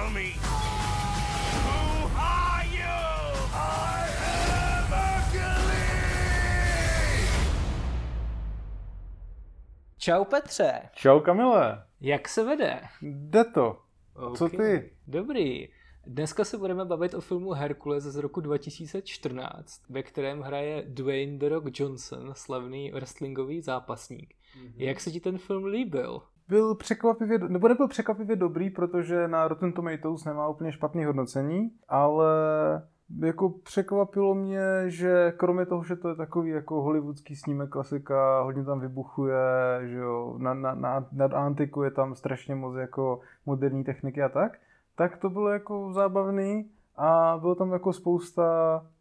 tell me, who are you? I am Hercules! Čau Petře, Čau Kamile, jak se vede? jde to. Co Ok, ty? Dobrý. Dneska se budeme bavit o filmu Herkules z roku 2014, ve kterém hraje Dwayne The Rock Johnson, slavný wrestlingový zápasník. Mhm. Jak se ti ten film líbil? Byl překvapivě, nebo nebyl překvapivě dobrý, protože na Rotten Tomatoes nemá úplně špatný hodnocení, ale jako překvapilo mě, že kromě toho, že to je takový jako hollywoodský snímek klasika, hodně tam vybuchuje, že jo, na, na, na, nad antiku je tam strašně moc jako moderní techniky a tak, tak to bylo jako zábavný a bylo tam jako spousta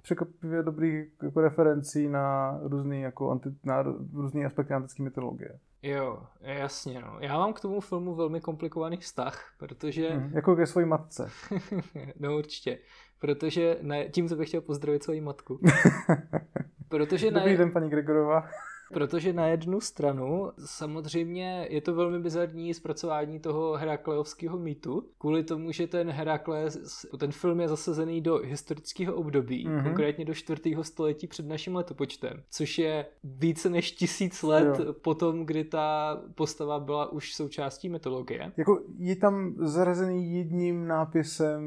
překvapivě dobrých jako referencí na různý, jako anti, na různý aspekty antické mytologie. Jo, jasně no. Já mám k tomu filmu velmi komplikovaný vztah, protože... Hmm, jako ke své matce. no určitě. Protože ne, tímto bych chtěl pozdravit svoji matku. Protože na, Dobrý den, paní Gregorová. Protože na jednu stranu samozřejmě je to velmi bizarní zpracování toho Herakleovského mýtu, kvůli tomu, že ten Herakles, ten film je zasazený do historického období, Mhm. mm-hmm. konkrétně do čtvrtého století před naším letopočtem, což je více než tisíc let Jo. potom, kdy ta postava byla už součástí mytologie. Jako je tam zařazený jedním nápisem,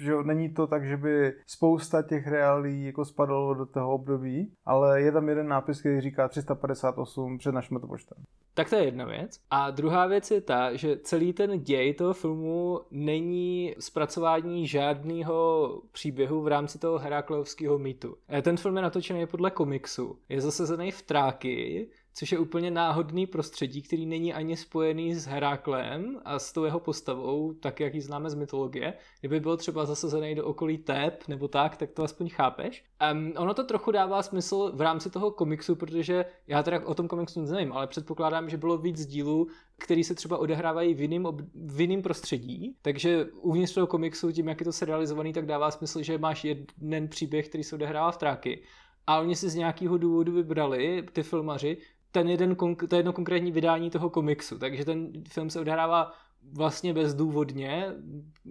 že není to tak, že by spousta těch reálí jako spadalo do toho období, ale je tam jeden nápis, který říká 358 před naším letopočtem. Tak to je jedna věc. A druhá věc je ta, že celý ten děj toho filmu není zpracování žádného příběhu v rámci toho Herakleovského mýtu. Eh, Ten film je natočený podle komiksu. Je zasazený v Tráky, což je úplně náhodný prostředí, který není ani spojený s Heraklem a s tou jeho postavou, tak jak ji známe z mytologie. Kdyby byl třeba zasazený do okolí Tép nebo tak, tak to aspoň chápeš. Um, ono to trochu dává smysl v rámci toho komiksu, protože já teda o tom komiksu nic nevím, ale předpokládám, že bylo víc dílů, který se třeba odehrávají v jiném, ob- v jiném prostředí, takže uvnitř toho komiksu, tím jak je to serializovaný, tak dává smysl, že máš jeden příběh, který se odehrává v Tráky. A oni si z nějakého důvodu vybrali, ty filmaři, ten jeden, to jedno konkrétní vydání toho komiksu. Takže ten film se odehrává vlastně bezdůvodně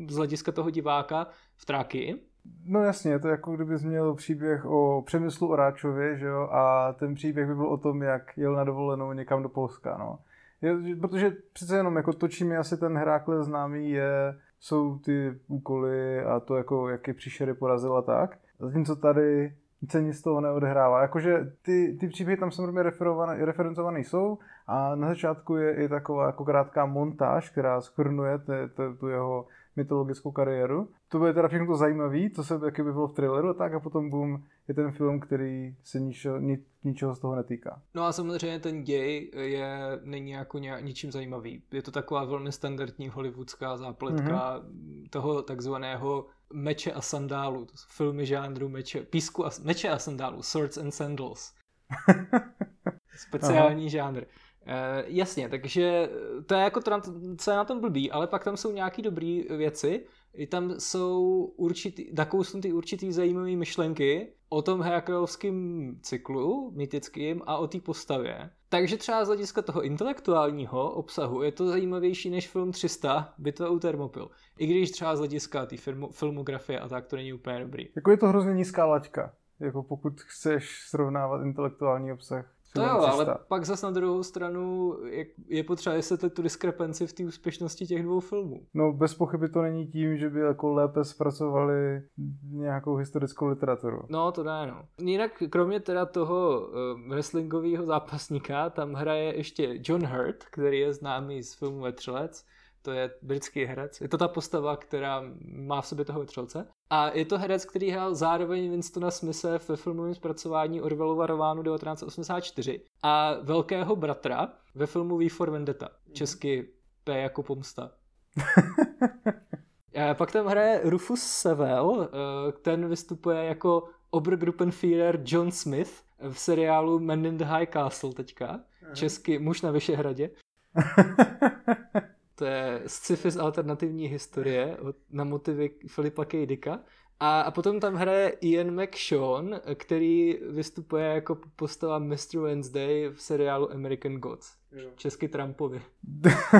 z hlediska toho diváka v Tráky. No jasně, je to jako kdybys měl příběh o Přemyslu Oráčově, že jo, a ten příběh by byl o tom, jak jel na dovolenou někam do Polska, no. Je, protože přece jenom jako to, čím je asi ten Herakles známý, je, jsou ty úkoly a to, jako, jak je příšery porazil a tak. Zatímco tady se nic z toho neodehrává. Jakože ty, ty příběhy tam samozřejmě referencované jsou a na začátku je i taková jako krátká montáž, která schrnuje te- te- tu jeho mytologickou kariéru. To bude teda všechno to zajímavé, co se jakoby bylo v thrilleru a tak a potom boom, je ten film, který se ničeho, ni, ničeho z toho netýká. No a samozřejmě ten děj je, není jako nějak, ničím zajímavý. Je to taková velmi standardní hollywoodská zápletka mm-hmm. toho takzvaného meče a sandálu. To jsou filmy žánru meče, písku a, meče a sandálu, Swords and Sandals. Speciální Aha. žánr. Uh, jasně, takže to je jako to, na co je na tom blbý, ale pak tam jsou nějaký dobrý věci. I tam jsou určitý, ty určitý zajímavé myšlenky o tom Herakleovském cyklu mytickým a o té postavě. Takže třeba z hlediska toho intelektuálního obsahu je to zajímavější než film 300 Bitva u Thermopyl. I když třeba z hlediska té filmografie a tak to není úplně dobrý. Jako je to hrozně nízká laťka. Jako pokud chceš srovnávat intelektuální obsah to jo, ale pak zase na druhou stranu je, je potřeba vysvětlit tu diskrepanci v té úspěšnosti těch dvou filmů. No bez pochyby to není tím, že by jako lépe zpracovali nějakou historickou literaturu. No to dá, no. Jinak kromě teda toho uh, wrestlingového zápasníka, tam hraje ještě John Hurt, který je známý z filmu Vetřelec. To je britský herec. Je to ta postava, která má v sobě toho vetřelce. A je to herec, který hrál zároveň Winstona Smise ve filmovém zpracování Orwellova románu 1984 a velkého bratra ve filmu V for Vendetta. Česky P jako pomsta. a pak tam hraje Rufus Sewell, ten vystupuje jako Obergruppenführer John Smith v seriálu Men in the High Castle teďka. Česky Muž na Vyšehradě. To je sci-fi z alternativní historie na motivy Filipa K. Dicka. A, a potom tam hraje Ian McShawn, který vystupuje jako postava Mr. Wednesday v seriálu American Gods. Jo. Česky Trumpovi.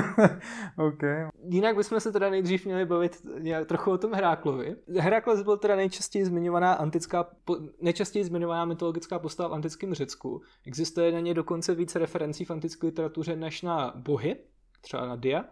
OK. Jinak bychom se teda nejdřív měli bavit nějak trochu o tom Heraklovi. Herakles byl teda nejčastěji zmiňovaná antická, nejčastěji zmiňovaná mytologická postava v antickém Řecku. Existuje na ně dokonce více referencí v antické literatuře než na bohy, třeba na Dia.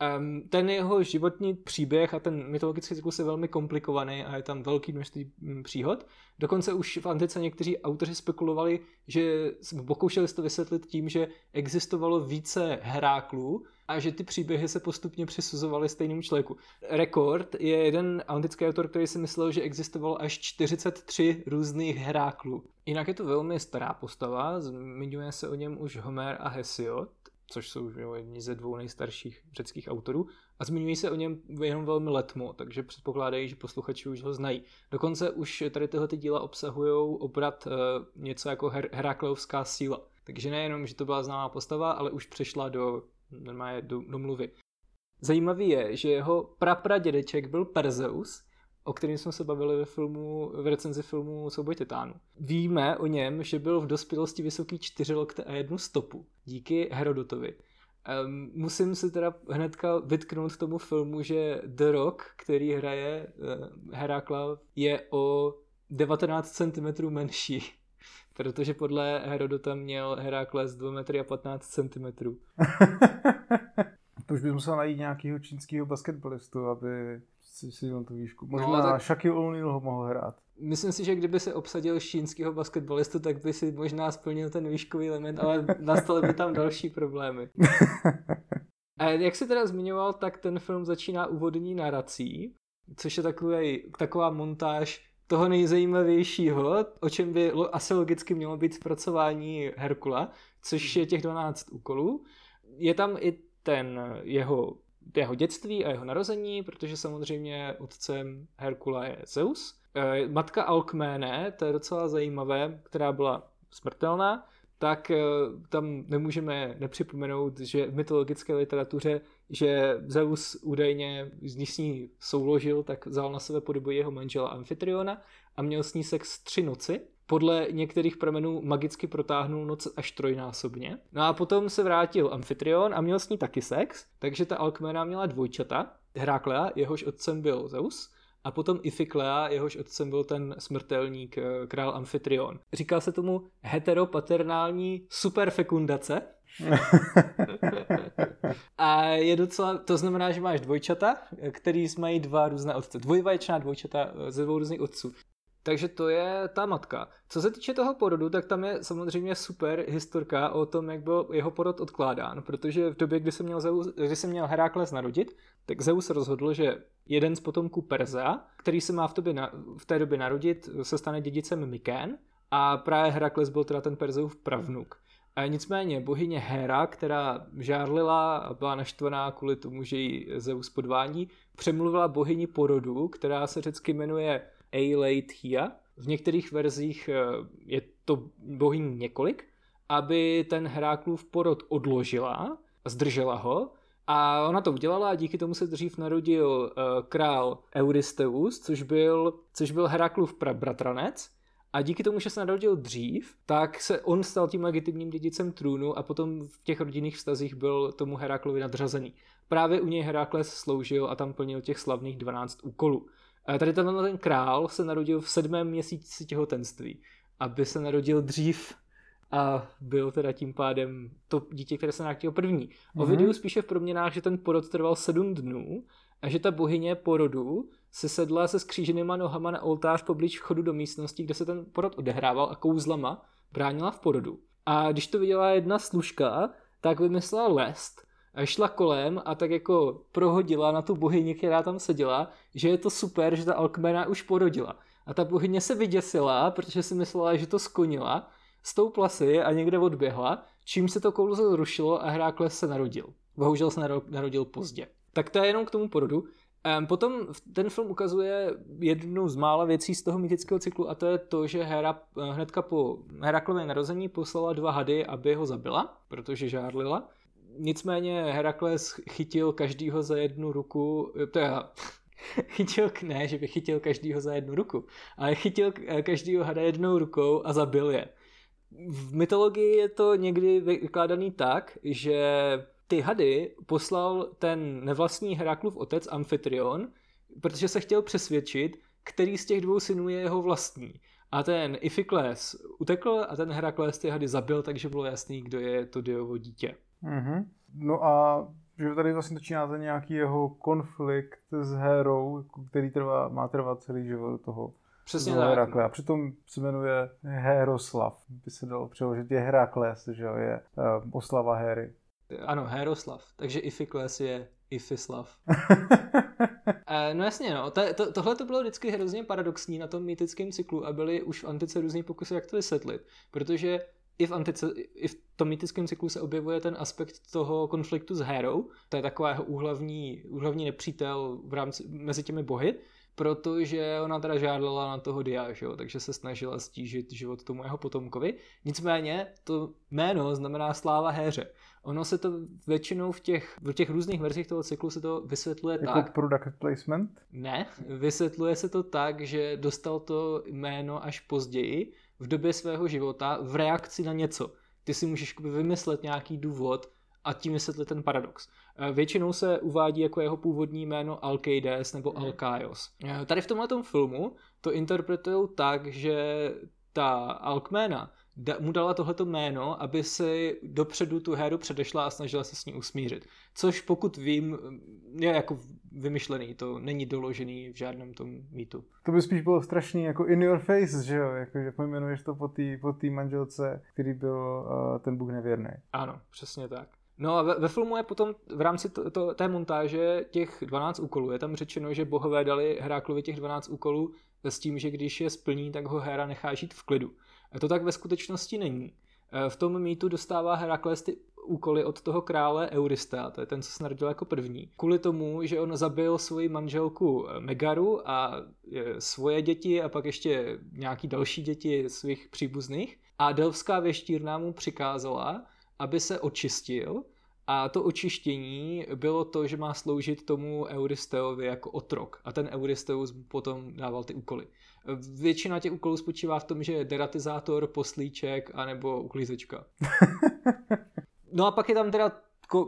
Um, ten jeho životní příběh a ten mytologický cyklus je velmi komplikovaný a je tam velký množství mm, příhod. Dokonce už v antice někteří autoři spekulovali, že pokoušeli se to vysvětlit tím, že existovalo více Heráklů a že ty příběhy se postupně přisuzovaly stejnému člověku. Rekord je jeden antický autor, který si myslel, že existovalo až 43 různých Heráklů. Jinak je to velmi stará postava, zmiňuje se o něm už Homer a Hesiod, což jsou jo, jedni ze dvou nejstarších řeckých autorů, a zmiňují se o něm jenom velmi letmo, takže předpokládají, že posluchači už ho znají. Dokonce už tady tyhle ty díla obsahují obrat uh, něco jako Her- Herakleovská síla. Takže nejenom, že to byla známá postava, ale už přešla do, normálně do, do mluvy. Zajímavý je, že jeho prapradědeček byl Perzeus, o kterém jsme se bavili ve filmu, v recenzi filmu Souboj titánů. Víme o něm, že byl v dospělosti vysoký 4 lokte a jednu stopu, díky Herodotovi. Um, musím si teda hnedka vytknout tomu filmu, že The Rock, který hraje uh, Herakla, je o 19 cm menší. Protože podle Herodota měl Herakles 2 metry a 15 cm. to už bys musel najít nějakého čínského basketbalistu, aby si si tu výšku. Možná No, no, tak-. Shaquille O'Neal ho mohl hrát. Myslím si, že kdyby se obsadil čínského basketbalistu, tak by si možná splnil ten výškový element, ale nastaly by tam další problémy. A jak se teda zmiňoval, tak ten film začíná úvodní narací, což je takový, taková montáž toho nejzajímavějšího, o čem by asi logicky mělo být zpracování Herkula, což je těch 12 úkolů. Je tam i ten jeho, jeho dětství a jeho narození, protože samozřejmě otcem Herkula je Zeus. Eh, Matka Alkméne, to je docela zajímavé, která byla smrtelná, tak eh, tam nemůžeme nepřipomenout, že v mytologické literatuře, že Zeus údajně, když s ní souložil, tak vzal na sebe podobu jeho manžela Amfitriona a měl s ní sex tři noci. Podle některých pramenů magicky protáhnul noc až trojnásobně. No a potom se vrátil Amfitrion a měl s ní taky sex, takže ta Alkmena měla dvojčata. Heraklea, jehož otcem byl Zeus, a potom Ifiklea, jehož otcem byl ten smrtelník eh, král Amfitrion. Říká se tomu heteropaternální superfekundace. A je docela, to znamená, že máš dvojčata, který mají dva různé otce. Dvojvaječná dvojčata eh, ze dvou různých otců. Takže to je ta matka. Co se týče toho porodu, tak tam je samozřejmě super historka o tom, jak byl jeho porod odkládán, protože v době, kdy se měl, Zeus, kdy se měl Herakles narodit, tak Zeus rozhodl, že jeden z potomků Perzea, který se má v, tobě na, v té době narodit, se stane dědicem Mykén a právě Herakles byl teda ten Perzeův pravnuk. A nicméně bohyně Hera, která žárlila a byla naštvaná kvůli tomu, že ji Zeus podvání, přemluvila bohyni porodu, která se řecky jmenuje Eileithia. V některých verzích eh, je to bohyní několik, aby ten Heráklův porod odložila, zdržela ho, a ona to udělala a díky tomu se dřív narodil uh, král Euristeus, což byl, což byl Heraklův bratranec. A díky tomu, že se narodil dřív, tak se on stal tím legitimním dědicem trůnu a potom v těch rodinných vztazích byl tomu Heraklovi nadřazený. Právě u něj Herakles sloužil a tam plnil těch slavných 12 úkolů. Tady tenhle ten král se narodil v sedmém měsíci těhotenství, aby se narodil dřív a byl teda tím pádem to dítě, které se narodilo první. O Mhm. videu spíše v proměnách, že ten porod trval sedm dnů a že ta bohyně porodu se sedla se skříženýma nohama na oltář poblíž vchodu do místnosti, kde se ten porod odehrával a kouzlama bránila v porodu. A když to viděla jedna služka, tak vymyslela lest šla kolem a tak jako prohodila na tu bohyni, která tam seděla, že je to super, že ta Alkmena už porodila. A ta bohyně se vyděsila, protože si myslela, že to skonila, stoupla si a někde odběhla, čím se to kouzlo zrušilo a Herakles se narodil. Bohužel se naro- narodil pozdě. Tak to je jenom k tomu porodu. Potom ten film ukazuje jednu z mála věcí z toho mýtického cyklu a to je to, že Hera eh, hnedka po Heraklově narození poslala dva hady, aby ho zabila, protože žárlila. Nicméně Herakles chytil každýho za jednu ruku, eh, teda chytil, ne, že by chytil každýho za jednu ruku, ale chytil každýho hada jednou rukou a zabil je. V mytologii je to někdy vykládaný tak, že ty hady poslal ten nevlastní Heraklův otec Amfitrion, protože se chtěl přesvědčit, který z těch dvou synů je jeho vlastní. A ten Ifikles utekl a ten Herakles ty hady zabil, takže bylo jasný, kdo je to Diovo dítě. Mm-hmm. No a že tady vlastně začínáte nějaký jeho konflikt s Herou, který trvá, má trvat celý život toho Přesně toho tak. Herakle. A přitom se jmenuje Heroslav, by se dalo přeložit. Je Herakles, že jo, je uh, oslava Hery. Ano, Heroslav. Takže Ifikles je Ifislav. e, no jasně, no. To, to, tohle to bylo vždycky hrozně paradoxní na tom mýtickém cyklu a byly už v antice různý pokusy, jak to vysvětlit. Protože i v, antice, i v tom mýtickém cyklu se objevuje ten aspekt toho konfliktu s Herou. To je taková jeho úhlavní, úhlavní nepřítel v rámci, mezi těmi bohy protože ona teda žádala na toho Dia, že jo? takže se snažila stížit život tomu jeho potomkovi. Nicméně to jméno znamená sláva héře. Ono se to většinou v těch, v těch různých verzích toho cyklu se to vysvětluje jako tak. product placement? Ne, vysvětluje se to tak, že dostal to jméno až později, v době svého života, v reakci na něco. Ty si můžeš vymyslet nějaký důvod, a tím vysvětlit ten paradox. Eh, většinou se uvádí jako jeho původní jméno Alkeides nebo mhm. Alkaios. Eh, tady v tomhle filmu to interpretují tak, že ta Alkména mu dala tohleto jméno, aby si dopředu tu héru předešla a snažila se s ní usmířit. Což pokud vím, je jako vymyšlený, to není doložený v žádném tom mýtu. To by spíš bylo strašný jako in your face, že jo, jako, že pojmenuješ to po té po manželce, který byl uh, ten Bůh nevěrný. Ano, přesně tak. No a ve, ve filmu je potom v rámci to, to, té montáže těch 12 úkolů. Je tam řečeno, že bohové dali Heraklovi těch 12 úkolů s tím, že když je splní, tak ho Hera nechá žít v klidu. A to tak ve skutečnosti není. E, v tom mýtu dostává Herakles ty úkoly od toho krále Eurystea, to je ten, co se narodil jako první. Kvůli tomu, že on zabil svoji manželku Megaru a e, svoje děti a pak ještě nějaký další děti svých příbuzných. A Delfská věštírna mu přikázala, aby se očistil a to očištění bylo to, že má sloužit tomu Euristeovi jako otrok a ten Euristeus potom dával ty úkoly. Většina těch úkolů spočívá v tom, že je deratizátor, poslíček anebo uklízečka. No a pak je tam teda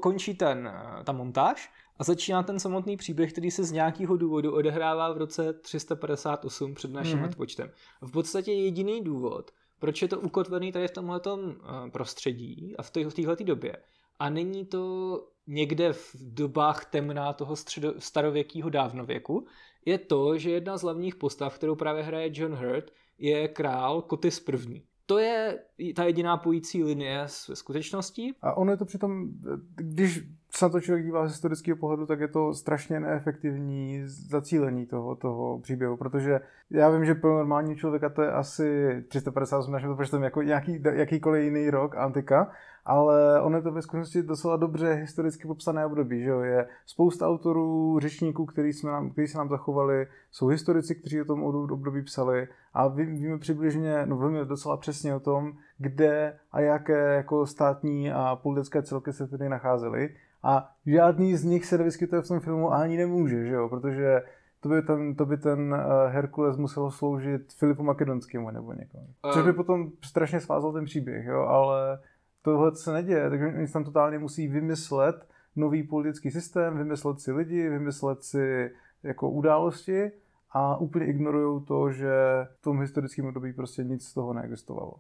končí ten, ta montáž a začíná ten samotný příběh, který se z nějakého důvodu odehrává v roce 358 před naším mm-hmm. odpočtem. V podstatě jediný důvod, proč je to ukotvený tady v tomhle eh, prostředí a v této době. A není to někde v dobách temná toho středo, starověkého dávnověku, je to, že jedna z hlavních postav, kterou právě hraje John Hurt, je král Kotis první. To je ta jediná pojící linie s skutečností. A ono je to přitom, když se na to člověk dívá z historického pohledu, tak je to strašně neefektivní zacílení toho, toho příběhu, protože já vím, že pro normální člověka to je asi 358 našem to jako nějaký, jakýkoliv jiný rok, antika, ale ono je to ve skutečnosti docela dobře historicky popsané období, že jo? Je spousta autorů, řečníků, který, jsme nám, který se nám zachovali, jsou historici, kteří o tom období psali a víme přibližně, no víme docela přesně o tom, kde a jaké jako státní a politické celky se tedy nacházely a žádný z nich se nevyskytuje v tom filmu a ani nemůže, že jo? protože to by ten, to by ten eh, Herkules musel sloužit Filipu Makedonskému nebo někomu. Což by potom strašně svázal ten příběh, jo? ale tohle se neděje, takže oni tam totálně musí vymyslet nový politický systém, vymyslet si lidi, vymyslet si jako události a úplně ignorují to, že v tom historickém období prostě nic z toho neexistovalo.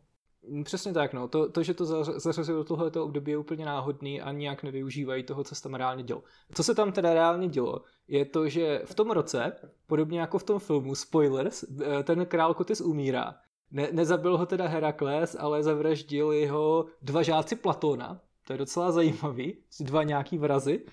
Mm, přesně tak, no. To, to že to zařazuje do tohoto období je úplně náhodný a nijak nevyužívají toho, co se tam reálně dělo. Co se tam teda reálně dělo, je to, že v tom roce, podobně jako v tom filmu, spoilers, eh, ten král Kotis umírá. Ne, nezabil ho teda Herakles, ale zavraždili ho dva žáci Platona, to je docela zajímavý, dva nějaký vrazy.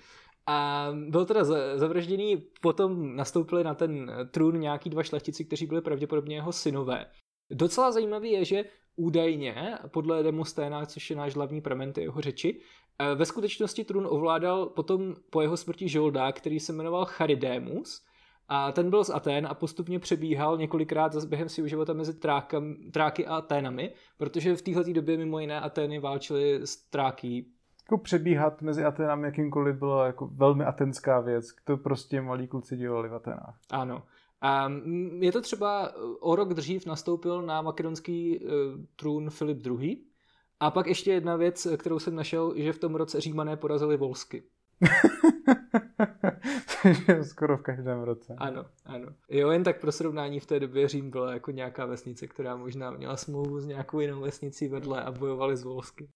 A byl teda zavražděný, potom nastoupili na ten trůn nějaký dva šlechtici, kteří byli pravděpodobně jeho synové. Docela zajímavý je, že údajně, podle Demosténa, což je náš hlavní pramen jeho řeči, eh, ve skutečnosti trůn ovládal potom po jeho smrti Žolda, který se jmenoval Charidémus, a ten byl z Atén a postupně přebíhal několikrát zase během svého života mezi trákem, tráky a Aténami, protože v této době mimo jiné Atény válčily s tráky. Jako přebíhat mezi Atenami jakýmkoliv byla jako velmi atenská věc. To prostě malí kluci dělali v Atenách. Ano. A je to třeba o rok dřív nastoupil na makedonský uh, trůn Filip II. A pak ještě jedna věc, kterou jsem našel, že v tom roce Římané porazili Volsky. Skoro v každém roce. Ano, ano. Jo, jen tak pro srovnání v té době Řím byla jako nějaká vesnice, která možná měla smlouvu s nějakou jinou vesnicí vedle a bojovali z Volsky.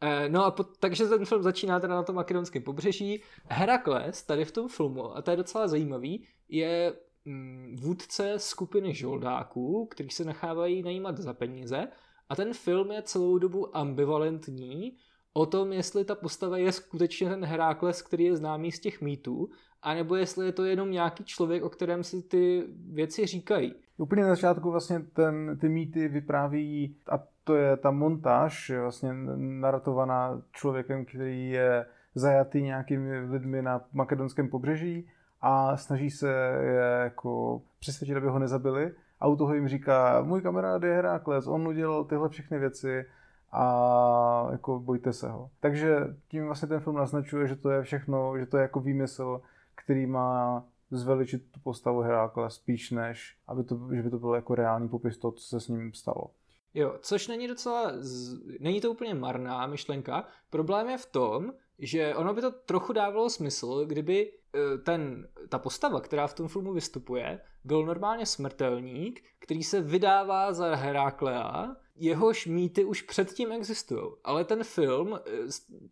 Eh, no a po, takže ten film začíná teda na tom makedonském pobřeží. Herakles tady v tom filmu, a to je docela zajímavý, je mm, vůdce skupiny žoldáků, kteří se nechávají najímat za peníze a ten film je celou dobu ambivalentní o tom, jestli ta postava je skutečně ten Herakles, který je známý z těch mýtů, anebo jestli je to jenom nějaký člověk, o kterém si ty věci říkají. Úplně na začátku vlastně ten, ty mýty vypráví, a to je ta montáž, vlastně naratovaná člověkem, který je zajatý nějakými lidmi na makedonském pobřeží a snaží se je jako přesvědčit, aby ho nezabili. A u toho jim říká, můj kamarád je Herakles, on udělal tyhle všechny věci a jako bojte se ho. Takže tím vlastně ten film naznačuje, že to je všechno, že to je jako výmysl, který má zveličit tu postavu Herakla spíš než, aby to, že by to byl jako reálný popis toho, co se s ním stalo. Jo, což není docela, z... není to úplně marná myšlenka. Problém je v tom, že ono by to trochu dávalo smysl, kdyby e, ten, ta postava, která v tom filmu vystupuje, byl normálně smrtelník, který se vydává za Heraklea, jehož mýty už předtím existují. Ale ten film e,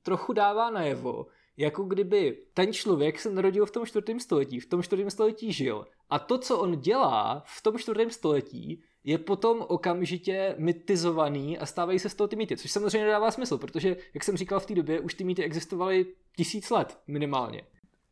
trochu dává najevo, jako kdyby ten člověk se narodil v tom čtvrtém století, v tom čtvrtém století žil. A to, co on dělá v tom čtvrtém století, je potom okamžitě mytizovaný a stávají se z toho ty mýty, což samozřejmě nedává smysl, protože, jak jsem říkal v té době, už ty mýty existovaly tisíc let minimálně.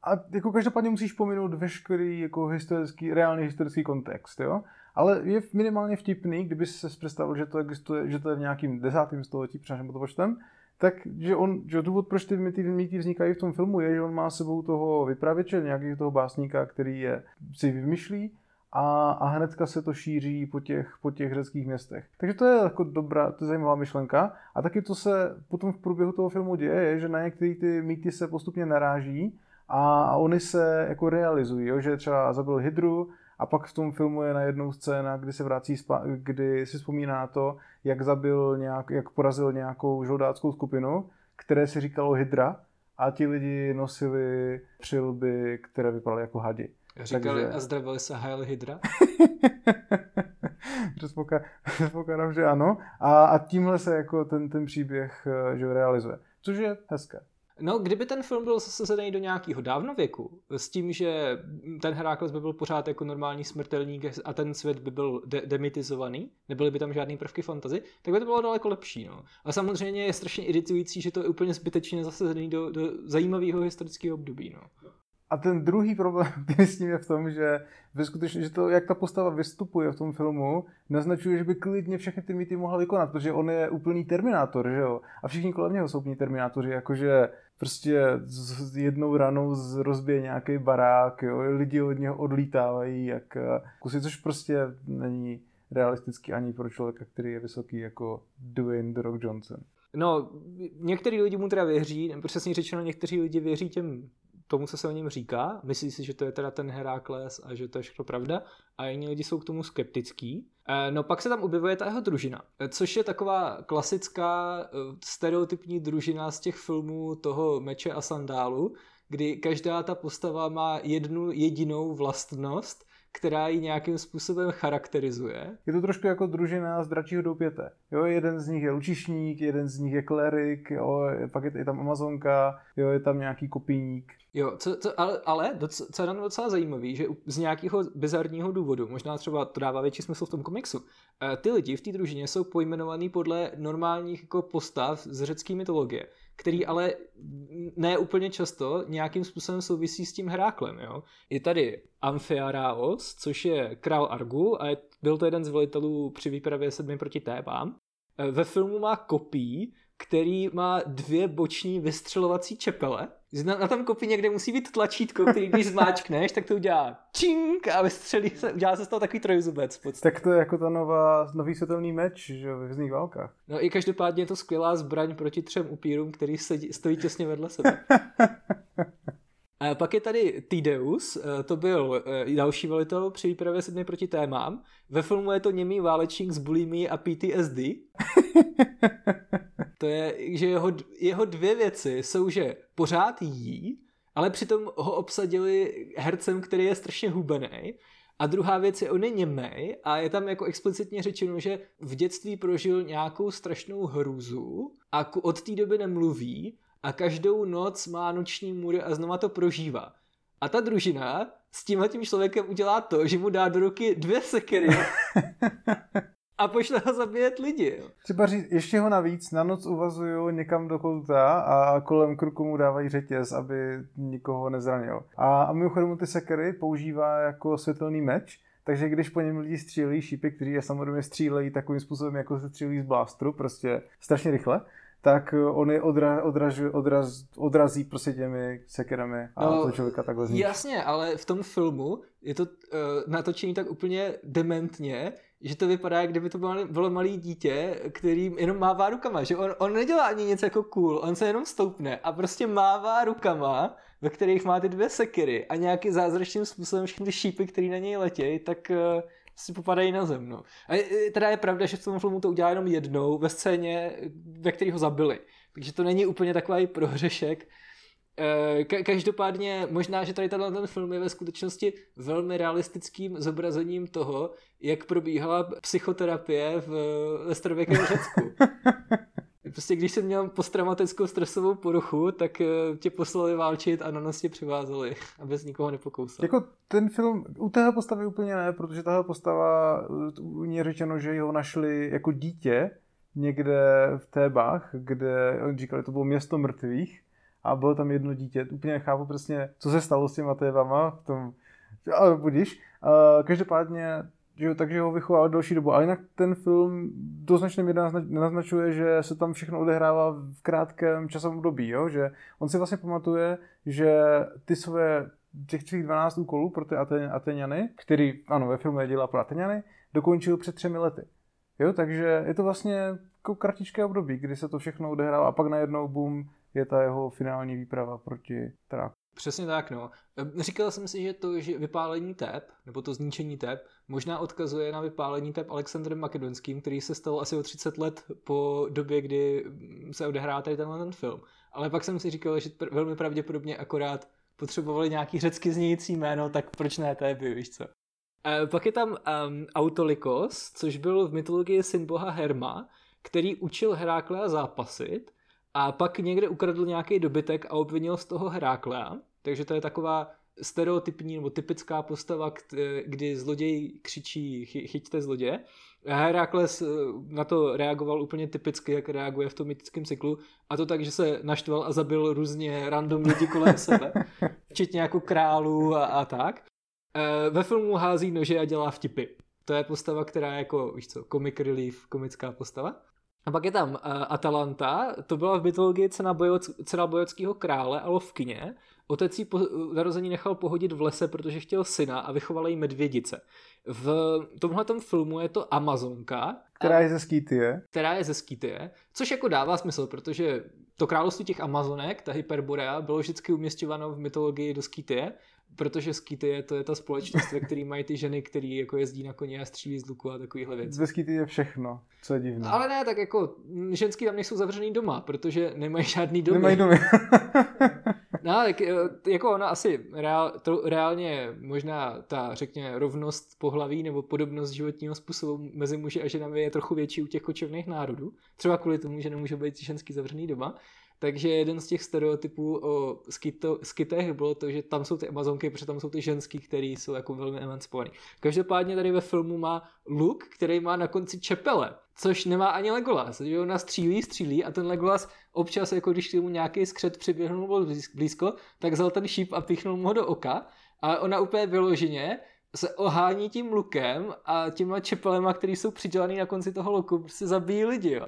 A jako každopádně musíš pominout veškerý jako historický, reálný historický kontext, jo? Ale je minimálně vtipný, kdyby se představil, že to existuje, že to je v nějakým desátém století před naším počtem, tak že on, že důvod, proč ty mýty, vznikají v tom filmu, je, že on má sebou toho vypravěče, nějakého toho básníka, který je si vymyšlí a, a hnedka se to šíří po těch, po těch řeckých městech. Takže to je jako dobrá, to je zajímavá myšlenka. A taky to se potom v průběhu toho filmu děje, je, že na některé ty mýty se postupně naráží a, a oni se jako realizují, jo? že třeba zabil Hydru, a pak v tom filmu je najednou scéna, kdy se vrací, kdy si vzpomíná to, jak zabil nějak, jak porazil nějakou žoldáckou skupinu, které si říkalo Hydra a ti lidi nosili přilby, které vypadaly jako hadi. Říkali Takže... a zdravili se Heil Hydra? Předpokládám, že ano. A, a tímhle se jako ten, ten příběh eh, že realizuje. Což je hezké. No, kdyby ten film byl zasazený do nějakého dávnověku, s tím, že ten Herakles by byl pořád jako normální smrtelník a ten svět by byl de- demitizovaný, nebyly by tam žádné prvky fantazy, tak by to bylo daleko lepší. No. A samozřejmě je strašně iritující, že to je úplně zbytečně zasazený do, do zajímavého historického období. No. A ten druhý problém s tím je v tom, že ve skutečně, že to, jak ta postava vystupuje v tom filmu, naznačuje, že by klidně všechny ty mýty mohla vykonat, protože on je úplný terminátor, že jo? A všichni kolem něho jsou úplní terminátoři, jakože prostě s jednou ranou rozbije nějaký barák, jo? lidi od něho odlítávají, jak eh, kusy, což prostě není realistický ani pro člověka, který je vysoký jako Dwayne The Rock Johnson. No, některý lidi mu teda věří, přesně řečeno, někteří lidi věří těm tomu, co se o něm říká, myslí si, že to je teda ten Herakles a že to je všechno pravda a jiní lidi jsou k tomu skeptický. Eh, no pak se tam objevuje ta jeho družina, eh, což je taková klasická eh, stereotypní družina z těch filmů toho meče a sandálu, kdy každá ta postava má jednu jedinou vlastnost, která ji nějakým způsobem charakterizuje. Je to trošku jako družina z dračího doupěte. Jo, jeden z nich je lučišník, jeden z nich je klerik, jo, pak je, je tam amazonka, jo, je tam nějaký kopíník. Jo, co, co, ale, ale doc, co je tam docela zajímavý, že z nějakého bizarního důvodu, možná třeba to dává větší smysl v tom komiksu, eh, ty lidi v té družině jsou pojmenovaný podle normálních jako postav z řecké mytologie který ale ne úplně často nějakým způsobem souvisí s tím Heráklem. Jo? Je tady Amphiaraos, což je král Argu a je, byl to jeden z velitelů při výpravě sedmi proti Tébám. Ve filmu má kopí, který má dvě boční vystřelovací čepele, Na, na tom kopi někde musí být tlačítko, který když zmáčkneš, tak to udělá čink a vystřelí se, udělá se z toho takový trojzubec. v podstatě. Tak to je jako ta nová, nový světelný meč, že jo, ve Vězných válkách. No i každopádně je to skvělá zbraň proti třem upírům, který sedí, stojí těsně vedle sebe. A pak je tady Tydeus, eh, to byl eh, další velitel při výpravě sedmi proti témám. Ve filmu je to němý válečník s bulimií a PTSD. To je, že jeho, jeho dvě věci jsou, že pořád jí, ale přitom ho obsadili hercem, který je strašně hubený. A druhá věc je, on je němej a je tam jako explicitně řečeno, že v dětství prožil nějakou strašnou hrůzu a od té doby nemluví a každou noc má noční můry a znova to prožívá. A ta družina s tímhle tím člověkem udělá to, že mu dá do ruky dvě sekery a pošle ho zabíjet lidi. Jo. Třeba říct, ještě ho navíc na noc uvazují někam do kouta a kolem krku mu dávají řetěz, aby nikoho nezranil. A, a mimochodem ty sekery používá jako světelný meč, takže když po něm lidi střílejí šípy, kteří je samozřejmě střílejí takovým způsobem, jako se střílí z blástru, prostě strašně rychle, tak on je odra, odraž, odraz, odrazí prostě těmi sekerami a No, to člověka takhle zničí. Jasně, ale v tom filmu je to uh, natočení tak úplně dementně, že to vypadá, jak kdyby to bylo, bylo malý dítě, který jenom mává rukama, že on, on nedělá ani nic jako cool, on se jenom stoupne a prostě mává rukama, ve kterých má ty dvě sekiry a nějaký zázračným způsobem všechny ty šípy, které na něj letějí, tak uh, si popadají na zem. No. A je- teda je pravda, že v tom filmu to udělá jenom jednou ve scéně, ve které ho zabili. Takže to není úplně takový prohřešek, Eh, Ka- každopádně možná, že tady tenhle ten film je ve skutečnosti velmi realistickým zobrazením toho, jak probíhala psychoterapie v, ve starověkém Řecku. Prostě když jsem měl posttraumatickou stresovou poruchu, tak eh, tě poslali válčit a na nos tě přivázali, abys nikoho nepokousal. Jako ten film, u téhle postavy úplně ne, protože tahle postava, u ní je řečeno, že ho našli jako dítě někde v Tébách, kde oni říkali, to bylo město mrtvých a bylo tam jedno dítě. Úplně nechápu přesně, co se stalo s těma Tébama v tom, ale budíš. Uh, každopádně, že, takže ho vychoval další dobu. Ale jinak ten film do značné míry nazna- naznačuje, že se tam všechno odehrává v krátkém časovém období, jo? že on si vlastně pamatuje, že ty své těch svých 12 úkolů pro ty Ateňany, který, ano, ve filmu je dělá pro Ateňany, dokončil před třemi lety. Jo, takže je to vlastně jako kratičké období, kdy se to všechno odehrává a pak najednou boom je ta jeho finální výprava proti Tráku. Přesně tak, no. Říkal jsem si, že to že vypálení Teb, nebo to zničení Teb, možná odkazuje na vypálení Teb Alexandrem Makedonským, který se stal asi o 30 let po době, kdy mm, se odehrál tady tenhle ten film. Ale pak jsem si říkal, že pr- velmi pravděpodobně akorát potřebovali nějaký řecky znějící jméno, tak proč ne Téby, víš co? E, pak je tam um, Autolikos, což byl v mytologii syn boha Herma, který učil Heráklea zápasit a pak někde ukradl nějaký dobytek a obvinil z toho Heráklea. Takže to je taková stereotypní nebo typická postava, kdy zloděj křičí chy- chyťte zloděje. Herakles eh, na to reagoval úplně typicky, jak reaguje v tom mytickém cyklu. A to tak, že se naštval a zabil různě random lidi kolem sebe. Včetně jako králů a, a tak. Eh, Ve filmu hází nože a dělá vtipy. To je postava, která je jako, víš co, comic relief, komická postava. A pak je tam uh, Atalanta, to byla v mytologii cena, bojoc, cena bojockého krále a lovkyně. Otec jí po narození nechal pohodit v lese, protože chtěl syna a vychovala jí medvědice. V tomhle filmu je to Amazonka, Která je ze Skýtie. která je ze Skytie, což jako dává smysl, protože to království těch Amazonek, ta Hyperborea, bylo vždycky uměstňováno v mytologii do Skytie, protože Skytie to je ta společnost, ve které mají ty ženy, které jako jezdí na koně a střílí z luku a takovýhle věci. Ve Skýtie je všechno, co je divné. Ale ne, tak jako ženský tam nejsou zavřený doma, protože nemají žádný domy. Nemají domy. No, tak eh, jako ona asi reál, to, reálně možná ta, řekně, rovnost pohlaví nebo podobnost životního způsobu mezi muži a ženami je trochu větší u těch kočovných národů. Třeba kvůli tomu, že nemůže být ženský zavřený doma. Takže jeden z těch stereotypů o skyto, skytech bylo to, že tam jsou ty amazonky, protože tam jsou ty ženský, které jsou jako velmi emancipovaný. Každopádně tady ve filmu má Luke, který má na konci čepele, což nemá ani Legolas. Že ona střílí, střílí a ten Legolas občas, jako když mu nějaký skřet přiběhnul blízko, tak vzal ten šíp a pichnul mu ho do oka. A ona úplně vyloženě se ohání tím lukem a těma čepelema, které jsou přidělaný na konci toho luku, prostě zabíjí lidi, jo.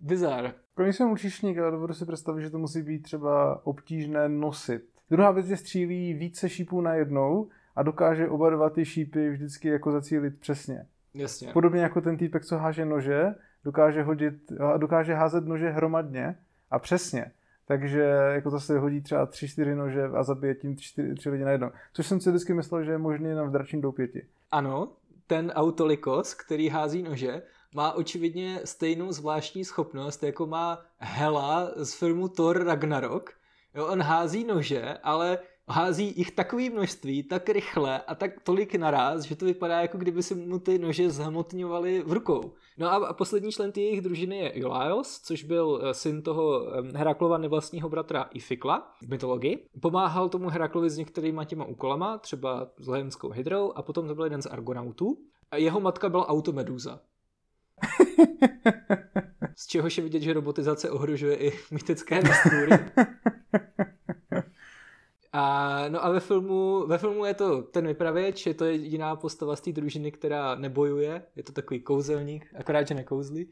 bizar. Jako nejsem učišník, ale dovedu si představit, že to musí být třeba obtížné nosit. Druhá věc je střílí více šípů na jednou a dokáže oba dva ty šípy vždycky jako zacílit přesně. Jasně. Podobně jako ten týpek, co háže nože, dokáže, hodit, a dokáže házet nože hromadně a přesně. Takže jako zase hodí třeba 3-4 nože a zabije tím 4, 3 lidi najednou. Což jsem si vždycky myslel, že je možné jenom v dračím doupěti. Ano, ten autolikos, který hází nože, má očividně stejnou zvláštní schopnost, jako má Hela z filmu Thor Ragnarok. Jo, on hází nože, ale hází jich takové množství, tak rychle a tak tolik naraz, že to vypadá jako kdyby si mu ty nože zhmotňovaly v rukou. No a, poslední člen té jejich družiny je Ilios, což byl eh, syn toho Heraklova nevlastního bratra Ifikla v mytologii. Pomáhal tomu Heraklovi s některýma těma úkolama, třeba s Lehenskou hydrou a potom to byl jeden z argonautů. A jeho matka byla Automeduza. Z čehož je vidět, že robotizace ohrožuje i mytické mistůry. A, no a ve filmu, ve filmu je to ten vypravěč, je to jediná postava z té družiny, která nebojuje, je to takový kouzelník, akorát, že nekouzlí.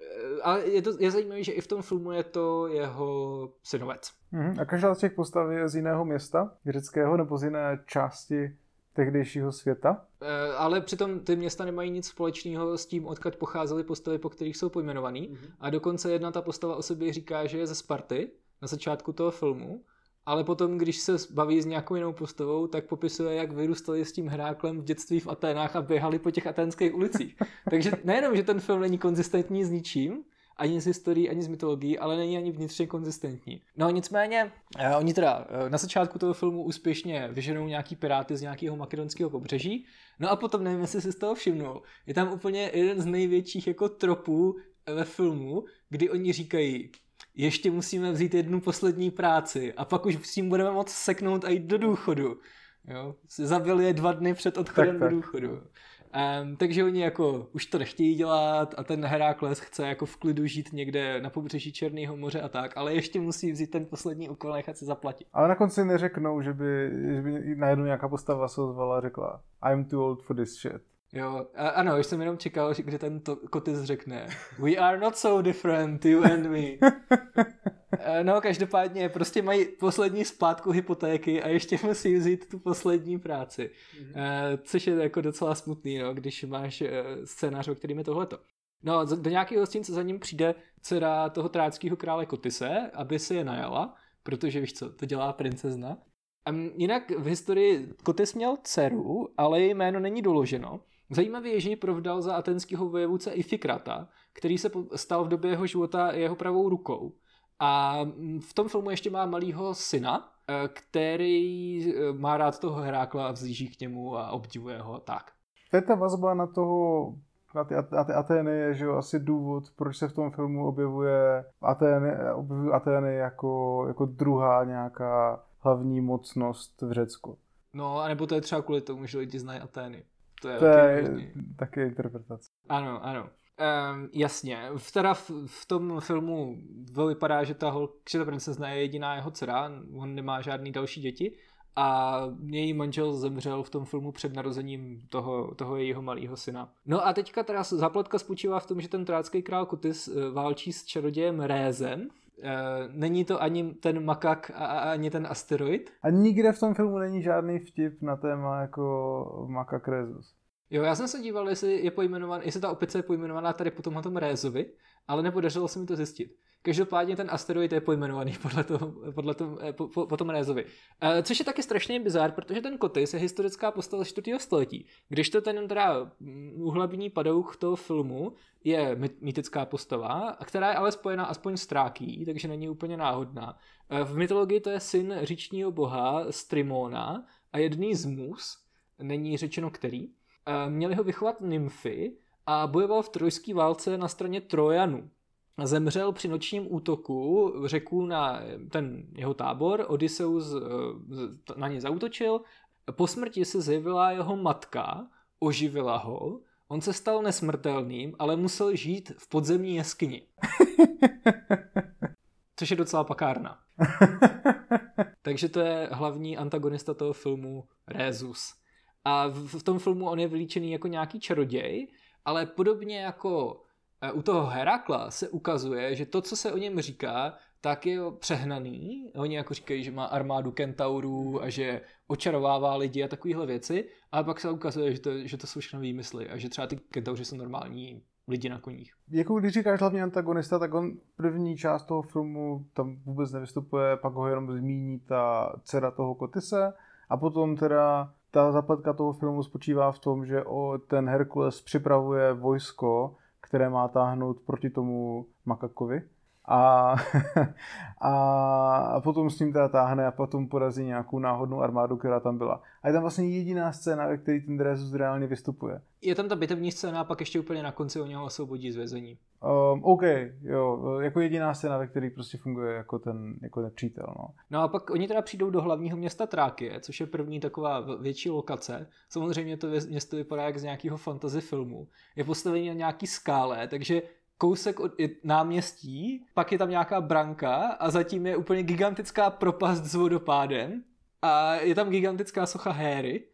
E, ale je, to, je zajímavé, že i v tom filmu je to jeho synovec. Mm-hmm. A každá z těch postav je z jiného města, řeckého nebo z jiné části tehdejšího světa. E, ale přitom ty města nemají nic společného s tím, odkud pocházely postavy, po kterých jsou pojmenovaný. Mm-hmm. A dokonce jedna ta postava o sobě říká, že je ze Sparty na začátku toho filmu ale potom, když se baví s nějakou jinou postavou, tak popisuje, jak vyrůstali s tím hráklem v dětství v Aténách a běhali po těch aténských ulicích. Takže nejenom, že ten film není konzistentní s ničím, ani z historií, ani z mytologií, ale není ani vnitřně konzistentní. No nicméně, eh, oni teda eh, na začátku toho filmu úspěšně vyženou nějaký piráty z nějakého makedonského pobřeží, no a potom nevím, jestli si z toho všimnul, je tam úplně jeden z největších jako tropů ve filmu, kdy oni říkají, ještě musíme vzít jednu poslední práci a pak už s tím budeme moct seknout a jít do důchodu. Jo? Zabil je dva dny před odchodem tak, tak. do důchodu. Um, takže oni jako už to nechtějí dělat a ten Herakles chce jako v klidu žít někde na pobřeží Černého moře a tak, ale ještě musí vzít ten poslední úkol nechat se zaplatit. Ale na konci neřeknou, že by, že by najednou nějaká postava se ozvala a řekla I'm too old for this shit. Jo, a, ano, už jsem jenom čekal, že ten to, kotis řekne We are not so different, you and me. no, každopádně prostě mají poslední splátku hypotéky a ještě musí vzít tu poslední práci. Mm-hmm. Což je jako docela smutný, no, když máš eh, scénář, o kterým je tohleto. No, do nějakého hostince za ním přijde dcera toho tráckého krále Kotise, aby si je najala, protože víš co, to dělá princezna. A jinak v historii Kotis měl dceru, ale její jméno není doloženo. Zajímavé je, že ji provdal za atenského vojevůdce Ifikrata, který se stal v době jeho života jeho pravou rukou. A v tom filmu ještě má malýho syna, eh, který eh, má rád toho Herákla a vzlíží k němu a obdivuje ho tak. To je ta vazba na toho na ty, na ty Atény je že jo, asi důvod, proč se v tom filmu objevuje Atény, objevuje Atény jako, jako druhá nějaká hlavní mocnost v Řecku. No, anebo to je třeba kvůli tomu, že lidi znají Atény. To je, to je taky interpretace. Ano, ano. Um, jasně, v, teda v, v tom filmu vypadá, že ta, hol, že ta princezna je jediná jeho dcera, on nemá žádný další děti a její manžel zemřel v tom filmu před narozením toho, toho jejího malého syna. No a teďka teda zápletka spočívá v tom, že ten trácký král Kutis eh, válčí s čarodějem Rézem, není to ani ten makak a, ani ten asteroid. A nikde v tom filmu není žádný vtip na téma jako makak Rezus. Jo, já jsem se díval, jestli je pojmenovaný, jestli ta opice je pojmenovaná tady po tomhle tom Rézovi, ale nepodařilo se mi to zjistit. Každopádně ten asteroid je pojmenovaný podle, toho, podle tom, eh, po, po, po tom Rézovi. E, což je taky strašně bizár, protože ten Kotis je historická postava 4. století. Když to ten teda uhlavní padouch toho filmu je mýtická postava, která je ale spojená aspoň s tráký, takže není úplně náhodná. E, v mytologii to je syn říčního boha Strimona a jedný z mus, není řečeno který, e, měli ho vychovat nymfy a bojoval v trojské válce na straně Trojanů zemřel při nočním útoku řeku na ten jeho tábor, Odysseus eh, na ně zautočil, po smrti se zjevila jeho matka, oživila ho, on se stal nesmrtelným, ale musel žít v podzemní jeskyni. Což je docela pakárna. Takže to je hlavní antagonista toho filmu Rézus. A v tom filmu on je vylíčený jako nějaký čaroděj, ale podobně jako u toho Herakla se ukazuje, že to, co se o něm říká, tak je přehnaný. Oni jako říkají, že má armádu kentaurů a že očarovává lidi a takovéhle věci, ale pak se ukazuje, že to, že to jsou všechno výmysly a že třeba ty kentauři jsou normální lidi na koních. Jako když říkáš hlavně antagonista, tak on první část toho filmu tam vůbec nevystupuje, pak ho jenom zmíní ta dcera toho Kotise a potom teda ta zapadka toho filmu spočívá v tom, že o ten Herkules připravuje vojsko, které má táhnout proti tomu Makakovi a, a potom s ním teda táhne a potom porazí nějakou náhodnou armádu, která tam byla. A je tam vlastně jediná scéna, ve které ten Drezus reálně vystupuje. Je tam ta bitevní scéna a pak ještě úplně na konci o něho osvobodí z vězení. Um, OK, jo, jako jediná scéna, ve které prostě funguje jako ten jako nepřítel. No. no a pak oni teda přijdou do hlavního města Trákie, což je první taková větší lokace. Samozřejmě to město vypadá jak z nějakého fantasy filmu. Je postavený na nějaký skále, takže kousek od náměstí, pak je tam nějaká branka a zatím je úplně gigantická propast s vodopádem a je tam gigantická socha Héry.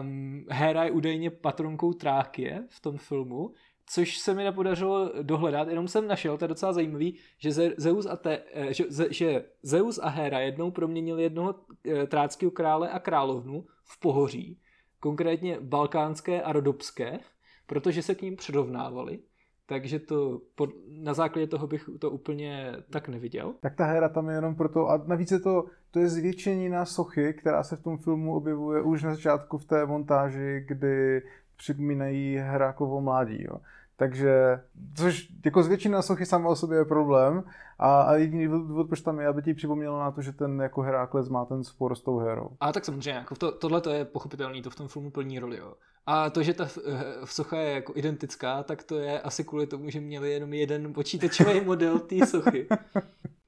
Um, Héra je údajně patronkou Trákie v tom filmu, což se mi nepodařilo dohledat, jenom jsem našel, to je docela zajímavý, že Zeus a, te, eh, že, že Zeus a Héra jednou proměnili jednoho eh, tráckého krále a královnu v pohoří, konkrétně balkánské a rodobské, protože se k ním přirovnávali takže to pod, na základě toho bych to úplně tak neviděl. Tak ta hra tam je jenom proto, a navíc je to, to je zvětšenina sochy, která se v tom filmu objevuje už na začátku v té montáži, kdy připomínají Herákovo mládí. Jo. Takže, což jako zvětšina sochy sama o sobě je problém a, a jediný důvod, proč tam je, aby ti připomnělo na to, že ten jako Herakles má ten spor s tou herou. A tak samozřejmě, jako to, tohle to je pochopitelný, to v tom filmu plní roli, jo. A to, že ta eh, socha je jako identická, tak to je asi kvůli tomu, že měli jenom jeden počítačový model té sochy.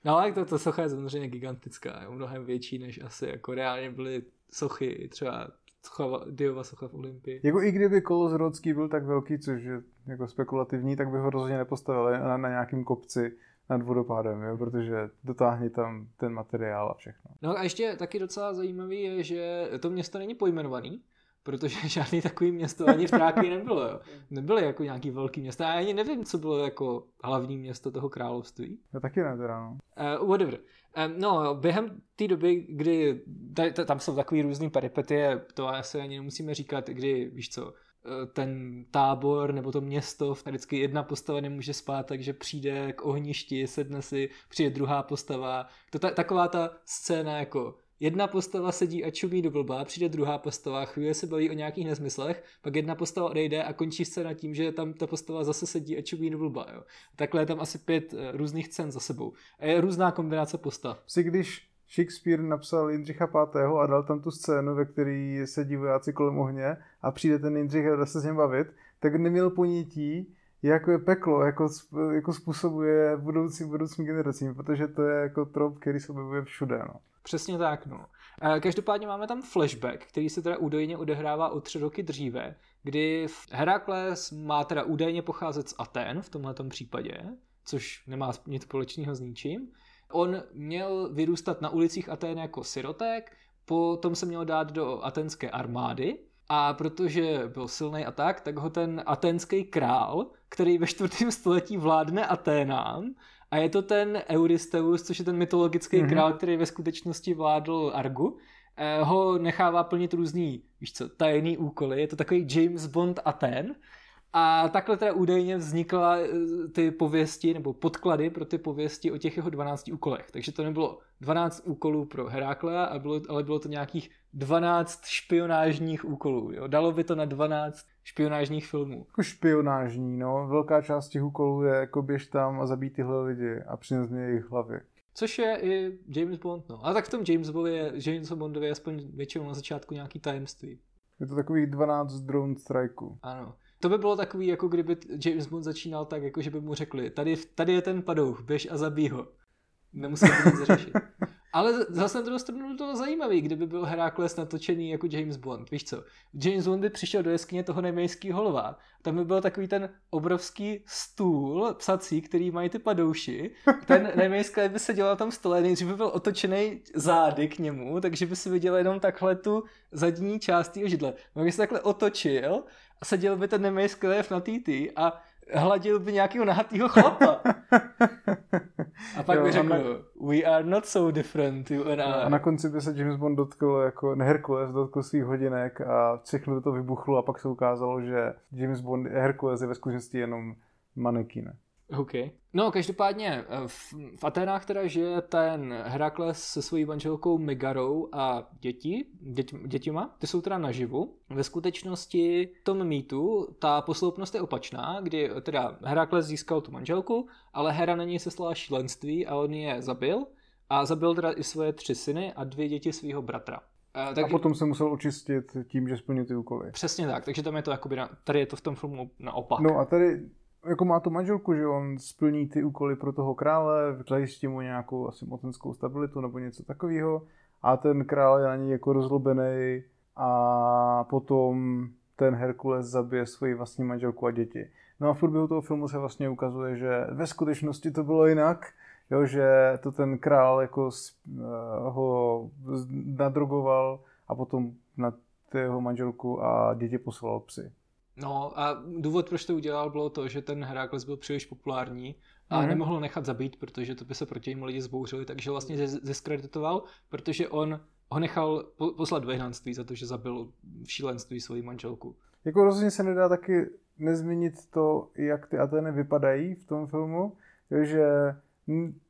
No ale to, ta socha je samozřejmě gigantická, je mnohem větší, než asi jako reálně byly sochy, třeba Diova socha v Olympii. Jako i kdyby kolos Rodský byl tak velký, což je jako spekulativní, tak by ho rozhodně nepostavili na, na nějakým kopci nad vodopádem, jo, protože dotáhne tam ten materiál a všechno. No a ještě taky docela zajímavý je, že to město není pojmenovaný, protože žádný takový město ani v Tráky nebylo. Jo. Nebyly jako nějaký velký město. Já ani nevím, co bylo jako hlavní město toho království. Já taky ne, teda no. Uh, whatever. Um, no, během té doby, kdy tady, tam jsou takový různý peripetie, to asi ani nemusíme říkat, kdy, víš co, eh, ten tábor nebo to město, vždycky jedna postava nemůže spát, takže přijde k ohništi, sedne si, přijde druhá postava. To ta, taková ta scéna jako jedna postava sedí a čumí do blba, přijde druhá postava, chvíli se baví o nějakých nesmyslech, pak jedna postava odejde a končí scéna tím, že tam ta postava zase sedí a čumí do blba. Jo. Takhle je tam asi pět uh, různých scén za sebou. A je různá kombinace postav. Si když Shakespeare napsal Jindřicha V. a dal tam tu scénu, ve které sedí vojáci kolem ohně a přijde ten Jindřich a se s ním bavit, tak neměl ponětí, jako je peklo, jako, jako způsobuje budoucím, budoucím generacím, protože to je jako trop, který se objevuje všude. No. Přesně tak, no. Každopádně máme tam flashback, který se teda údajně odehrává o tři roky dříve, kdy Herakles má teda údajně pocházet z Aten v tomhle případě, což nemá nic společného s ničím. On měl vyrůstat na ulicích Aten jako sirotek, potom se měl dát do atenské armády a protože byl silný a tak, tak ho ten atenský král, který ve čtvrtém století vládne Aténám, a je to ten Euristeus, což je ten mytologický mm-hmm. král, který ve skutečnosti vládl Argu, eh, ho nechává plnit různý, víš co, tajný úkoly. Je to takový James Bond Aten. A takhle teda údajně vznikla eh, ty pověsti, nebo podklady pro ty pověsti o těch jeho 12 úkolech. Takže to nebylo 12 úkolů pro Heráklea, ale bylo, ale bylo to nějakých 12 špionážních úkolů. Jo? Dalo by to na 12 špionážních filmů. Jako špionážní, no. Velká část těch úkolů je jako běž tam a zabít tyhle lidi a přines mě jejich hlavy. Což je i James Bond, no. A tak v tom James Bondově, James Bondově je aspoň většinou na začátku nějaký tajemství. Je to takových 12 drone strikeů. Ano. To by bylo takový, jako kdyby James Bond začínal tak, jako že by mu řekli, tady, tady je ten padouch, běž a zabij ho. Nemusel by nic řešit. Ale zase na druhou stranu to zajímavý, kdyby byl Herakles natočený jako James Bond. Víš co? James Bond by přišel do jeskyně toho nemejského holova. Tam by byl takový ten obrovský stůl psací, který mají ty padouši. Ten nemejský by se dělal tam stole, nejdřív by byl otočený zády k němu, takže by si viděl jenom takhle tu zadní část jeho židle. On by se takhle otočil a seděl by ten nemejský na TT a hladil by nějakého nahatýho chlapa. A pak Jo, by a řekl, na- we are not so different, you and A I. na konci by se James Bond dotkl, jako Herkules, dotkl svých hodinek a všechno by to vybuchlo a pak se ukázalo, že James Bond, Herkules je ve skutečnosti jenom manekín. OK. No, každopádně eh, v, v Aténách teda žije ten Herakles se svojí manželkou Megarou a děti, děť, dětima, ty jsou teda naživu. Ve skutečnosti v tom mýtu ta posloupnost je opačná, kdy teda Herakles získal tu manželku, ale Hera na něj seslala šílenství a on je zabil a zabil teda i svoje tři syny a dvě děti svého bratra. Eh, Tak... A potom se musel očistit tím, že splnil ty úkoly. Přesně tak, takže tam je to jakoby, na, tady je to v tom filmu naopak. No a tady jako má tu manželku, že on splní ty úkoly pro toho krále, zajistí mu nějakou asi mocenskou stabilitu nebo něco takového a ten král je na jako rozlobený a potom ten Herkules zabije svoji vlastní manželku a děti. No a v průběhu toho filmu se vlastně ukazuje, že ve skutečnosti to bylo jinak, jo, že to ten král jako eh, ho nadrogoval a potom na jeho manželku a děti poslal psy. No a důvod, proč to udělal, bylo to, že ten Herakles byl příliš populární a Mhm. nemohl nechat zabít, protože to by se proti němu lidi zbouřili, takže vlastně zes- zeskreditoval, protože on ho nechal po- poslat do vyhnanství za to, že zabil v šílenství svoji manželku. Jako rozhodně se nedá taky nezmínit to, jak ty Ateny vypadají v tom filmu, že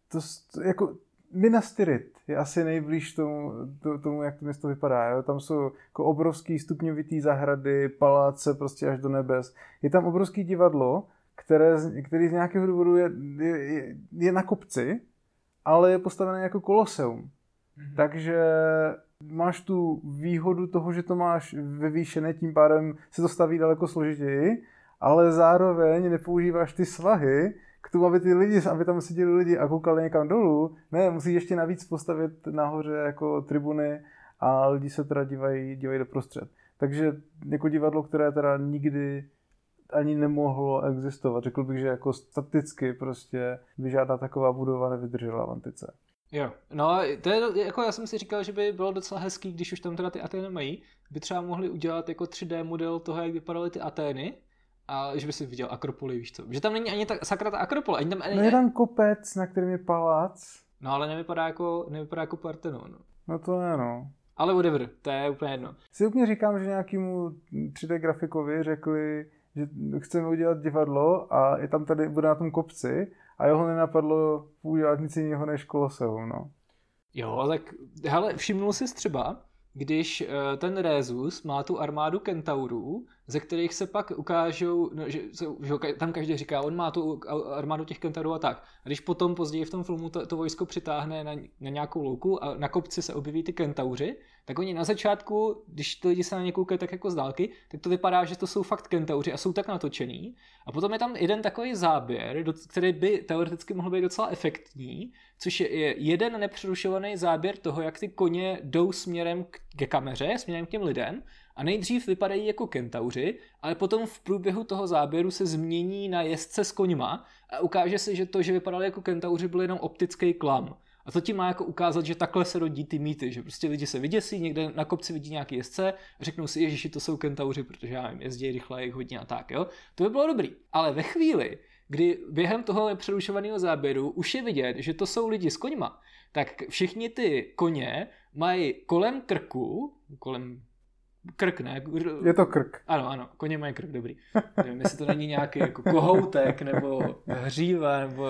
to, jako Minas Tirith je asi nejblíž tomu, to, tomu, jak to město vypadá. Jo? Tam jsou jako obrovský stupňovitý zahrady, paláce prostě až do nebes. Je tam obrovský divadlo, které, z- který z nějakého důvodu je, je, je, je na kopci, ale je postavené jako koloseum. Takže máš tu výhodu toho, že to máš vyvýšené, tím pádem se to staví daleko složitěji, ale zároveň nepoužíváš ty svahy k tomu, aby ty lidi, aby tam seděli lidi a koukali někam dolů. Ne, musíš ještě navíc postavit nahoře jako tribuny a lidi se teda dívají, dívají doprostřed. Takže jako divadlo, které teda nikdy ani nemohlo existovat. Řekl bych, že jako staticky prostě by žádná taková budova nevydržela v antice. Jo, no to je, jako já jsem si říkal, že by bylo docela hezký, když už tam teda ty Atény mají, by třeba mohli udělat jako 3D model toho, jak vypadaly ty Atény, a že by si viděl Akropoli, víš co, že tam není ani ta sakra ta Akropole, ani tam, ani, No je tam kopec, na kterém je palác. no ale nevypadá jako, nevypadá jako Parthenon, no. No to ne, no. Ale whatever, to je úplně jedno. Si úplně říkám, že nějakému 3D grafikovi řekli, že chceme udělat divadlo a je tam tady, bude na tom kopci a jeho nenapadlo udělat nic jiného než koloseum, no. Jo, tak hele, všimnul jsi třeba, když eh, ten Rezus má tu armádu kentaurů, ze kterých se pak ukážou, no, že, že tam každý říká, on má tu armádu těch kentaurů a tak. A když potom později v tom filmu to, to vojsko přitáhne na, na nějakou louku a na kopci se objeví ty kentauři, tak oni na začátku, když ty lidi se na ně koukají tak jako z dálky, tak to vypadá, že to jsou fakt kentauři a jsou tak natočený. A potom je tam jeden takový záběr, který by teoreticky mohl být docela efektní, což je je jeden nepřerušovaný záběr toho, jak ty koně jdou směrem ke kameře, směrem k těm lidem a nejdřív vypadají jako kentauři, ale potom v průběhu toho záběru se změní na jezdce s koňma a ukáže se, že to, že vypadali jako kentauři, byl jenom optický klam. A to ti má jako ukázat, že takhle se rodí ty mýty, že prostě lidi se vyděsí, někde na kopci vidí nějaký jezdce, řeknou si, ježiši, to jsou kentauři, protože já nevím, jezdí rychle, jich hodně a tak, jo. To by bylo dobrý. Ale ve chvíli, kdy během toho nepřerušovaného záběru už je vidět, že to jsou lidi s koňma, tak všichni ty koně mají kolem krku, kolem krk, ne? Je to krk. Ano, ano, koně mají krk, dobrý. Nevím, jestli to není nějaký jako kohoutek, nebo hříva, nebo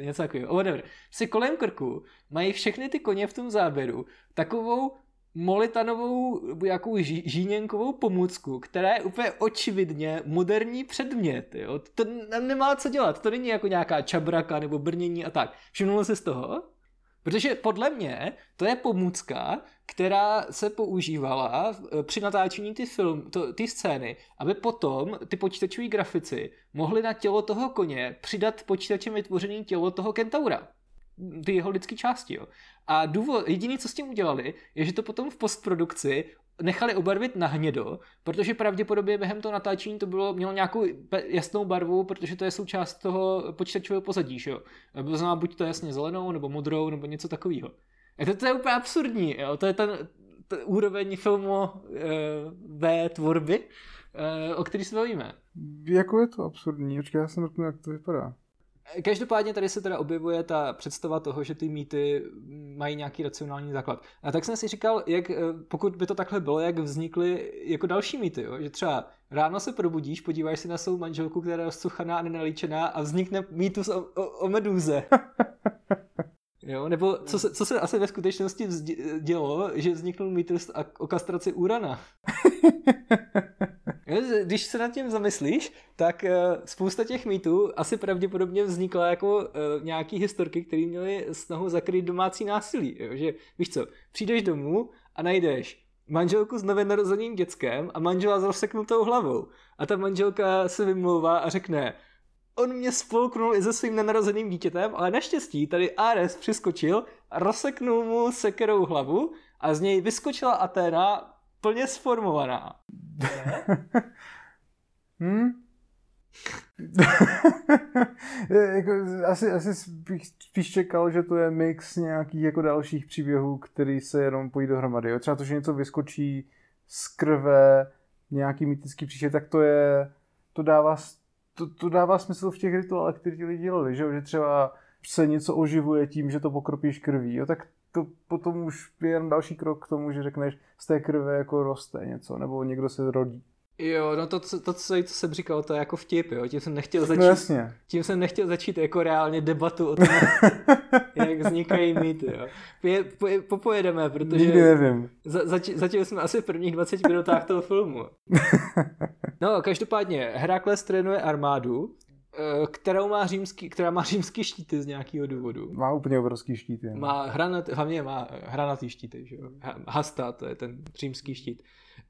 něco takového. Whatever. Si kolem krku mají všechny ty koně v tom záběru takovou molitanovou, jakou ží, žíněnkovou pomůcku, která je úplně očividně moderní předmět. Jo? To nemá co dělat. To není jako nějaká čabraka nebo brnění a tak. Všimnul jsi z toho? Protože podle mě to je pomůcka, která se používala v- při natáčení ty, film, to, ty scény, aby potom ty počítačoví grafici mohli na tělo toho koně přidat počítačem vytvořené tělo toho kentaura. Ty jeho lidské části, jo. A důvod, jediný, co s tím udělali, je, že to potom v postprodukci nechali obarvit na hnědo, protože pravděpodobně během toho natáčení to bylo, mělo nějakou jasnou barvu, protože to je součást toho počítačového pozadí, že jo. To znamená buď to jasně zelenou, nebo modrou, nebo něco takového. A to, to je úplně absurdní, jo. To je ten, ten úroveň filmu e, tvorby, e, o který se bavíme. Jako je to absurdní. Počkej, já se mrknu, jak to vypadá. Každopádně tady se teda objevuje ta představa toho, že ty mýty mají nějaký racionální základ. A tak jsem si říkal, jak, eh, pokud by to takhle bylo, jak vznikly jako další mýty. Jo? Že třeba ráno se probudíš, podíváš se na svou manželku, která je rozcuchaná a nenalíčená a vznikne mýtus o, o, o medúze. Jo, nebo co se, co se asi ve skutečnosti dělo, že vzniknul mýtus o kastraci Urana. Když se nad tím zamyslíš, tak eh, spousta těch mýtů asi pravděpodobně vznikla jako eh, nějaký historky, které měly snahu zakryt domácí násilí. Že víš co, přijdeš domů a najdeš manželku s nově narozeným dětskem a manžela s rozseknutou hlavou. A ta manželka se vymlouvá a řekne, on mě spolknul i se svým nenarozeným dítětem, ale naštěstí tady Ares přiskočil rozseknul mu sekerou hlavu a z něj vyskočila Aténa plně sformovaná. hmm? jako, asi, asi bych spíš čekal, že to je mix nějakých jako dalších příběhů, který se jenom pojí dohromady. Jo? Třeba to, že něco vyskočí z krve, nějaký mytický příšer, tak to je, to dává, to, to dává smysl v těch rituálech, které ti lidi dělali, že, že třeba se něco oživuje tím, že to pokropíš krví, jo? tak to potom už je jen další krok k tomu, že řekneš, z té krve jako roste něco, nebo někdo se rodí. Jo, no to, to, to co, jsem říkal, to je jako vtip, jo, tím jsem nechtěl začít, no jasně. tím jsem nechtěl začít jako reálně debatu o tom, jak vznikají mýty, jo. Je, po, popojedeme, protože... Nikdy nevím. Za, zač, zatím jsme asi v prvních 20 minutách toho filmu. No, každopádně, Herakles trénuje armádu, kterou má římský, která má římský štíty z nějakého důvodu. Má úplně obrovský štíty. Má hranat, hlavně má hranatý štíty, že jo. Hasta, to je ten římský štít.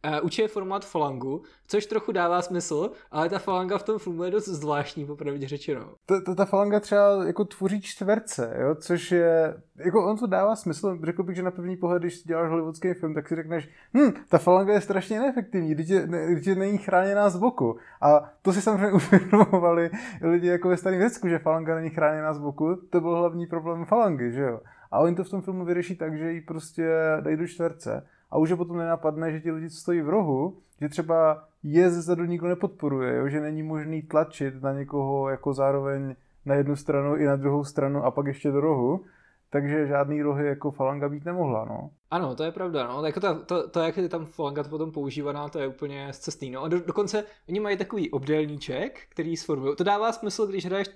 Uh, učí formát falangu, což trochu dává smysl, ale ta falanga v tom filmu je dost zvláštní, popravdě řečeno. Ta, ta, ta falanga třeba jako tvoří čtverce, jo? což je, jako on to dává smysl, řekl bych, že na první pohled, když děláš hollywoodský film, tak si řekneš, hm, ta falanga je strašně neefektivní, když je, ne, není chráněná z boku. A to si samozřejmě uvědomovali lidi jako ve starém Řecku, že falanga není chráněná z boku, to byl hlavní problém falangy, že jo. A oni to v tom filmu vyřeší tak, že ji prostě dají do čtverce a už je potom nenapadne, že ti lidi, stojí v rohu, že třeba je zezadu nikdo nepodporuje, jo? že není možný tlačit na někoho jako zároveň na jednu stranu i na druhou stranu a pak ještě do rohu, takže žádný rohy jako falanga být nemohla, no. Ano, to je pravda, no. Jako ta, to, to, jak je tam falanga potom používaná, to je úplně zcestný, no. A do, dokonce oni mají takový obdélníček, který sformují. To dává smysl, když hraješ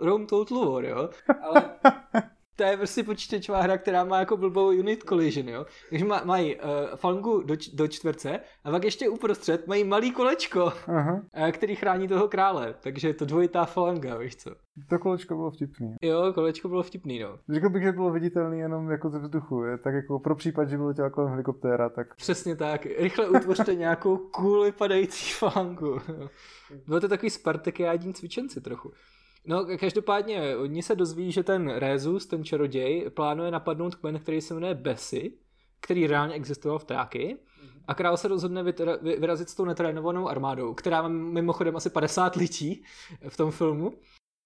Rome Total War, jo. Ale to je prostě počítačová hra, která má jako blbou unit collision, jo. Takže má, mají uh, fangu do, do čtverce a pak ještě uprostřed mají malý kolečko, uh, který chrání toho krále. Takže je to dvojitá falanga, víš co. To kolečko bylo vtipný. Jo, kolečko bylo vtipný, no. Řekl bych, že bylo viditelný jenom jako ze vzduchu, je? tak jako pro případ, že bylo těla kolem helikoptéra, tak... Přesně tak. Rychle utvořte nějakou kůli padající falangu. Bylo to takový spartakiádní cvičenci trochu. No, každopádně, oni se dozví, že ten Rezus, ten čaroděj, plánuje napadnout kmen, který se jmenuje Besy, který reálně existoval v Tráky. A král se rozhodne vyrazit s tou netrénovanou armádou, která má mimochodem asi 50 lidí v tom filmu.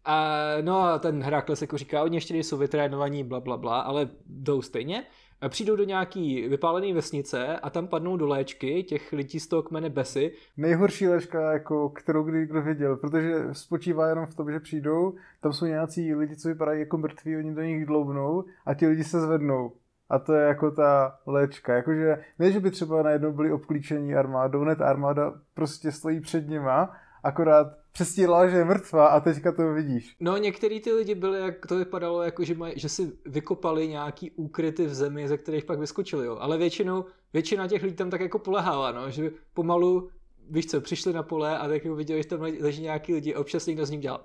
A no a ten Herakles jako říká, oni ještě nejsou vytrénovaní, bla, bla, bla, ale jdou stejně přijdou do nějaký vypálené vesnice a tam padnou do léčky těch lidí z toho kmene Besy. Nejhorší léčka, jako, kterou kdy kdo viděl, protože spočívá jenom v tom, že přijdou, tam jsou nějací lidi, co vypadají jako mrtví, oni do nich dloubnou a ti lidi se zvednou. A to je jako ta léčka. Jakože ne, že by třeba najednou byli obklíčení armádou, ne, ta armáda prostě stojí před nima, akorát přestírala, že je mrtvá a teďka to vidíš. No některý ty lidi byli, jak to vypadalo, jako že, maj, že si vykopali nějaký úkryty v zemi, ze kterých pak vyskočili, jo. Ale většinou, většina těch lidí tam tak jako polehala, no, že pomalu víš co, přišli na pole a tak jako viděli, že tam leží nějaký lidi a občas někdo z ním dělal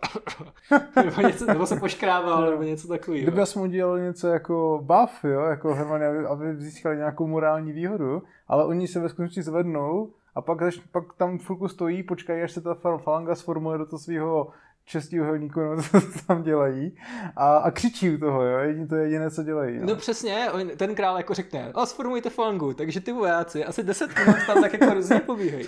nebo, něco, nebo se poškrával, no. nebo něco takového. Kdyby jsme udělali něco jako buff, jo, jako Hermany, aby, aby získali nějakou morální výhodu, ale oni se ve skutečnosti zvednou a pak, pak tam chvilku stojí, počkají, až se ta falanga sformuje do toho svého šestiúhelníků, no to tam dělají a, a křičí u toho, jo, jediné, to je jediné, co dělají. No. no přesně, on, ten král jako řekne, a sformujte falangu, takže ty vojáci asi deset minut tam tak jako různě pobíhají.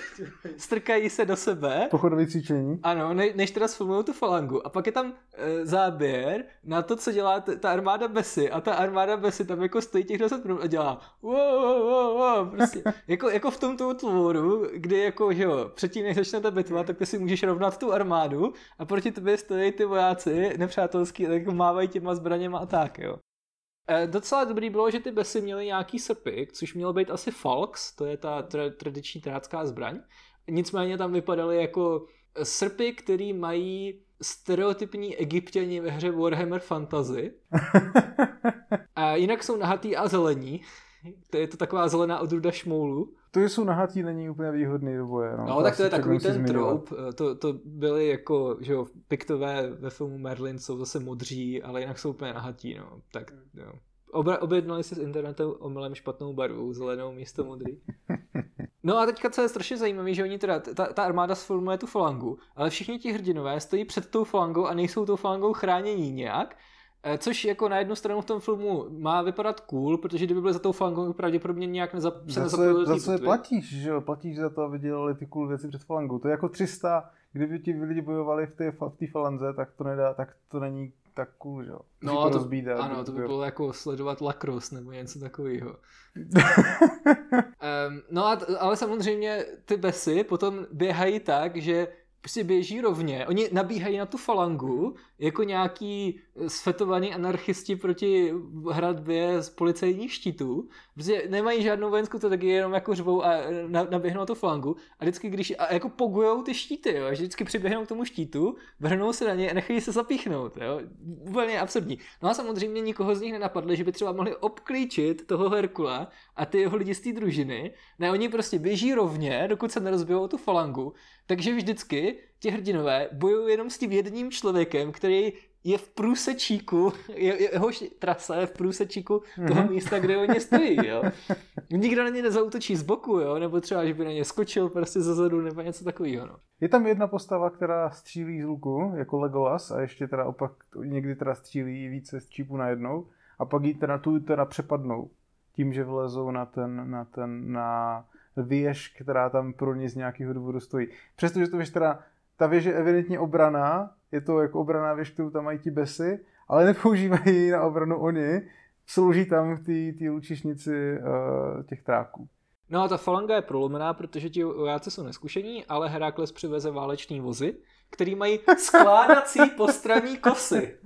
Strkají se do sebe. Pochodové cvičení. Ano, ne, než teda sformují tu falangu. A pak je tam e, záběr na to, co dělá t- ta armáda Besy a ta armáda Besy tam jako stojí těch deset minut a dělá wow, wow, wow, prostě, jako, jako v tomto tvoru, kdy jako, že jo, předtím, než začne ta bitva, tak ty si můžeš rovnat tu armádu a proti tobě stojí ty vojáci nepřátelský, tak mávají těma zbraněma a tak, jo. E, docela dobrý bylo, že ty besy měly nějaký srpy, což mělo být asi Falks, to je ta tra- tradiční trácká zbraň. Nicméně tam vypadaly jako srpy, který mají stereotypní egyptěni ve hře Warhammer Fantasy. A jinak jsou nahatý a zelení. To je to taková zelená odruda šmoulu. To, jsou nahatý, není úplně výhodný do boje. No, no tak to je takový ten troub. To, to byly jako, že jo, piktové ve filmu Merlin jsou zase modří, ale jinak jsou úplně nahatí, no. Tak, jo. Obra, objednali si z internetu omylem špatnou barvu, zelenou místo modrý. No a teďka co je strašně zajímavé, že oni teda, ta, ta armáda sformuje tu falangu, ale všichni ti hrdinové stojí před tou falangou a nejsou tou falangou chránění nějak, Eh, což jako na jednu stranu v tom filmu má vypadat cool, protože kdyby byli za tou falangou, pravděpodobně nějak nezap, se nezapojili Za co je platíš, že jo? Platíš za to, aby dělali ty cool věci před falangou. To je jako 300, kdyby ti lidi bojovali v té v falanze, tak to nedá, tak to není tak cool, že jo? No, to, rozbídat, ano, to by bylo jako sledovat lacrosse nebo něco takového. um, no a, ale samozřejmě ty besy potom běhají tak, že prostě běží rovně. Oni nabíhají na tu falangu jako nějaký svetovaný anarchisti proti hradbě z policejních štítů. Prostě nemají žádnou vojenskou strategii, jenom jako řvou a naběhnou na tu falangu. A vždycky, když a jako pogujou ty štíty, jo, že vždycky přiběhnou k tomu štítu, vrhnou se na ně a nechají se zapíchnout. Jo. Úplně absurdní. No a samozřejmě nikoho z nich nenapadlo, že by třeba mohli obklíčit toho Herkula a ty jeho lidi z té družiny. Ne, oni prostě běží rovně, dokud se nerozbijou tu falangu. Takže vždycky ti hrdinové bojují jenom s tím jedním člověkem, který je v průsečíku, je, jeho trasa je v průsečíku toho mm-hmm. místa, kde oni stojí, jo. Nikdo na ně nezautočí z boku, jo, nebo třeba, že by na ně skočil prostě ze zadu, nebo něco takového, no. Je tam jedna postava, která střílí z luku, jako Legolas, a ještě teda opak někdy teda střílí více střípů najednou, a pak jí teda tu teda přepadnou tím, že vlezou na ten, na ten, na věž, která tam pro ně z nějakého důvodu stojí. Přestože to věž teda, ta věž je evidentně obraná, je to jako obraná věž, kterou tam mají ti besy, ale nepoužívají ji na obranu oni, slouží tam ty, ty lučišnici uh, těch tráků. No a ta falanga je prolomená, protože ti vojáci jsou neskušení, ale Herakles přiveze váleční vozy, který mají skládací postranní kosy.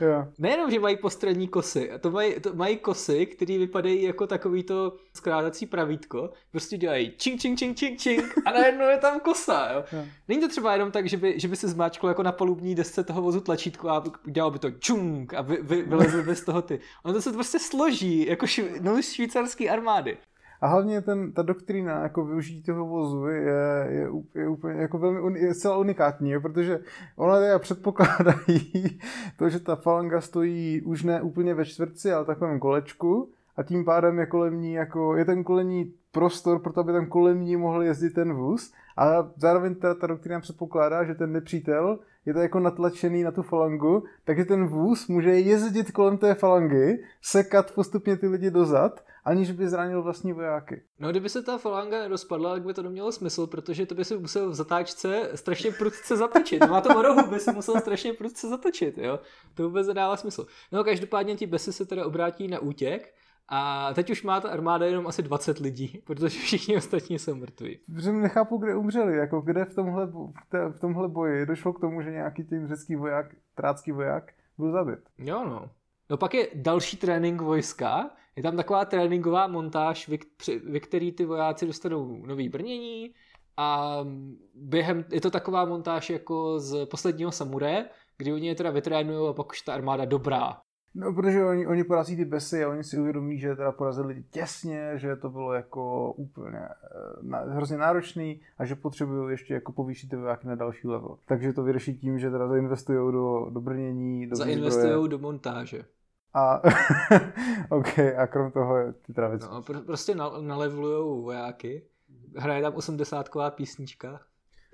Jo. Nejenom, že mají postranní kosy, to mají, to mají kosy, které vypadají jako takový to skládací pravítko, prostě dělají čing, čing, čing, čing, čing a najednou je tam kosa, jo. jo. Není to třeba jenom tak, že by, že by se zmáčklo jako na palubní desce toho vozu tlačítko a dělalo by to čung a vy, vy, vylezl by z toho ty. Ono to se prostě složí, jako šv, no, švýcarský armády. A hlavně ten, ta doktrína jako využití toho vozu je, je, je úplně jako velmi je zcela unikátní, jo, protože ona teda předpokládají to, že ta falanga stojí už ne úplně ve čtvrtci, ale takovém kolečku. A tím pádem je kolem ní jako, je ten kolem ní prostor pro to, aby tam kolem ní mohl jezdit ten vůz. A zároveň ta, ta doktrína předpokládá, že ten nepřítel je to jako natlačený na tu falangu, takže ten vůz může jezdit kolem té falangy, sekat postupně ty lidi dozad aniž by zranil vlastní vojáky. No kdyby se ta falanga nerozpadla, tak by to nemělo smysl, protože to by si musel v zatáčce strašně prudce zatočit. Na tom rohu by si musel strašně prudce zatočit, jo. To vůbec nedává smysl. No každopádně ti besy se teda obrátí na útěk, a teď už má ta armáda jenom asi 20 lidí, protože všichni ostatní jsou mrtví. Protože nechápu, kde umřeli, jako kde v tomhle, v, té, v tomhle boji došlo k tomu, že nějaký tím řecký voják, trácký voják byl zabit. Jo no. No pak je další trénink vojska, je tam taková tréninková montáž, ve který ty vojáci dostanou nový brnění a během, je to taková montáž jako z posledního samure, kdy oni je teda vytrénují a pak už ta armáda dobrá. No, protože oni, oni porazí ty besy a oni si uvědomí, že teda porazili lidi těsně, že to bylo jako úplně eh, na, hrozně náročný a že potřebují ještě jako povýšit ty vojáky na další level. Takže to vyřeší tím, že teda zainvestují do, do brnění, do Zainvestují do montáže. A, OK, a krom toho ty travice. No, pr- prostě nalevlujou vojáky, hraje tam 80 písnička.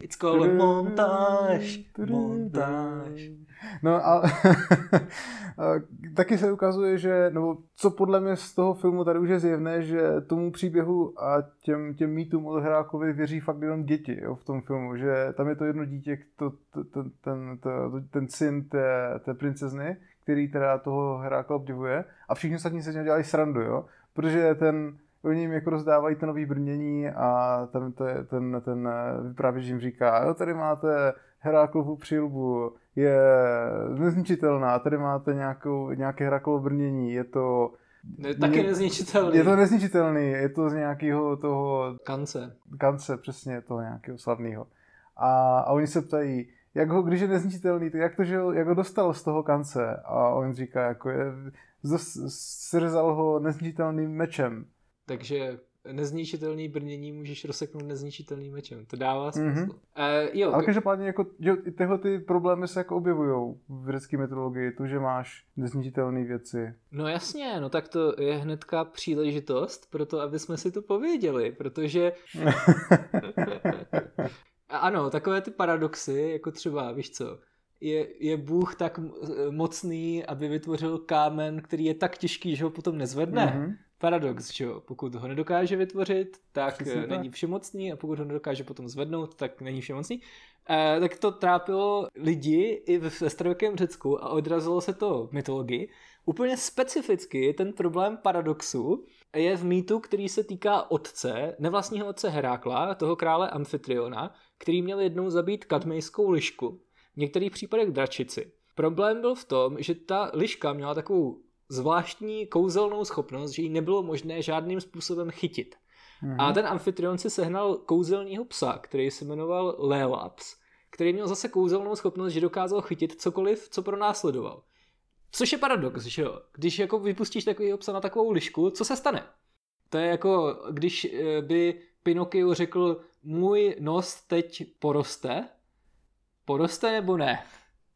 It's called a montage. Montage. No a, a taky se ukazuje, že, nebo co podle mě z toho filmu tady už je zjevné, že tomu příběhu a těm, těm mýtům od Hrákovi věří fakt jenom děti jo, v tom filmu, že tam je to jedno dítě, to, to, ten, ten, to, ten syn té, té princezny, který teda toho Hráka obdivuje a všichni ostatní se dělají srandu, jo, protože ten, oni jim jako rozdávají to nový brnění a ten, ten, ten, ten vyprávěč jim říká, jo, tady máte Heráklovu přilbu, je nezničitelná, tady máte nějakou, nějaké Heraklovo brnění, je to... Ne, taky nezničitelný. Je to nezničitelný, je to z nějakého toho... Kance. Kance, přesně, toho nějakého slavného. A, a oni se ptají, jak ho, když je nezničitelný, tak jak to, že ho, jak ho dostal z toho kance? A on říká, jako je, srzal ho nezničitelným mečem. Takže nezničitelný brnění můžeš rozseknout nezničitelným mečem. To dává smysl. Mm-hmm. Uh, jo, Ale každopádně jako, že tyhle ty problémy se jako objevují v řecké mytologii, to, že máš nezničitelné věci. No jasně, no tak to je hnedka příležitost pro to, aby jsme si to pověděli, protože ano, takové ty paradoxy, jako třeba, víš co, je, je Bůh tak mocný, aby vytvořil kámen, který je tak těžký, že ho potom nezvedne. Mm-hmm paradox, že jo? Pokud ho nedokáže vytvořit, tak Přesně eh, není všemocný a pokud ho nedokáže potom zvednout, tak není všemocný. E, tak to trápilo lidi i ve starověkém Řecku a odrazilo se to v mytologii. Úplně specificky ten problém paradoxu je v mýtu, který se týká otce, nevlastního otce Herákla, toho krále Amfitriona, který měl jednou zabít kadmejskou lišku, v některých případech dračici. Problém byl v tom, že ta liška měla takovou zvláštní kouzelnou schopnost, že ji nebylo možné žádným způsobem chytit. Mm-hmm. A ten amfitrion si sehnal kouzelního psa, který se jmenoval Lelaps, který měl zase kouzelnou schopnost, že dokázal chytit cokoliv, co pro následoval. Což je paradox, že jo? Když jako vypustíš takového psa na takovou lišku, co se stane? To je jako, když eh, by Pinocchio řekl, můj nos teď poroste, poroste nebo ne?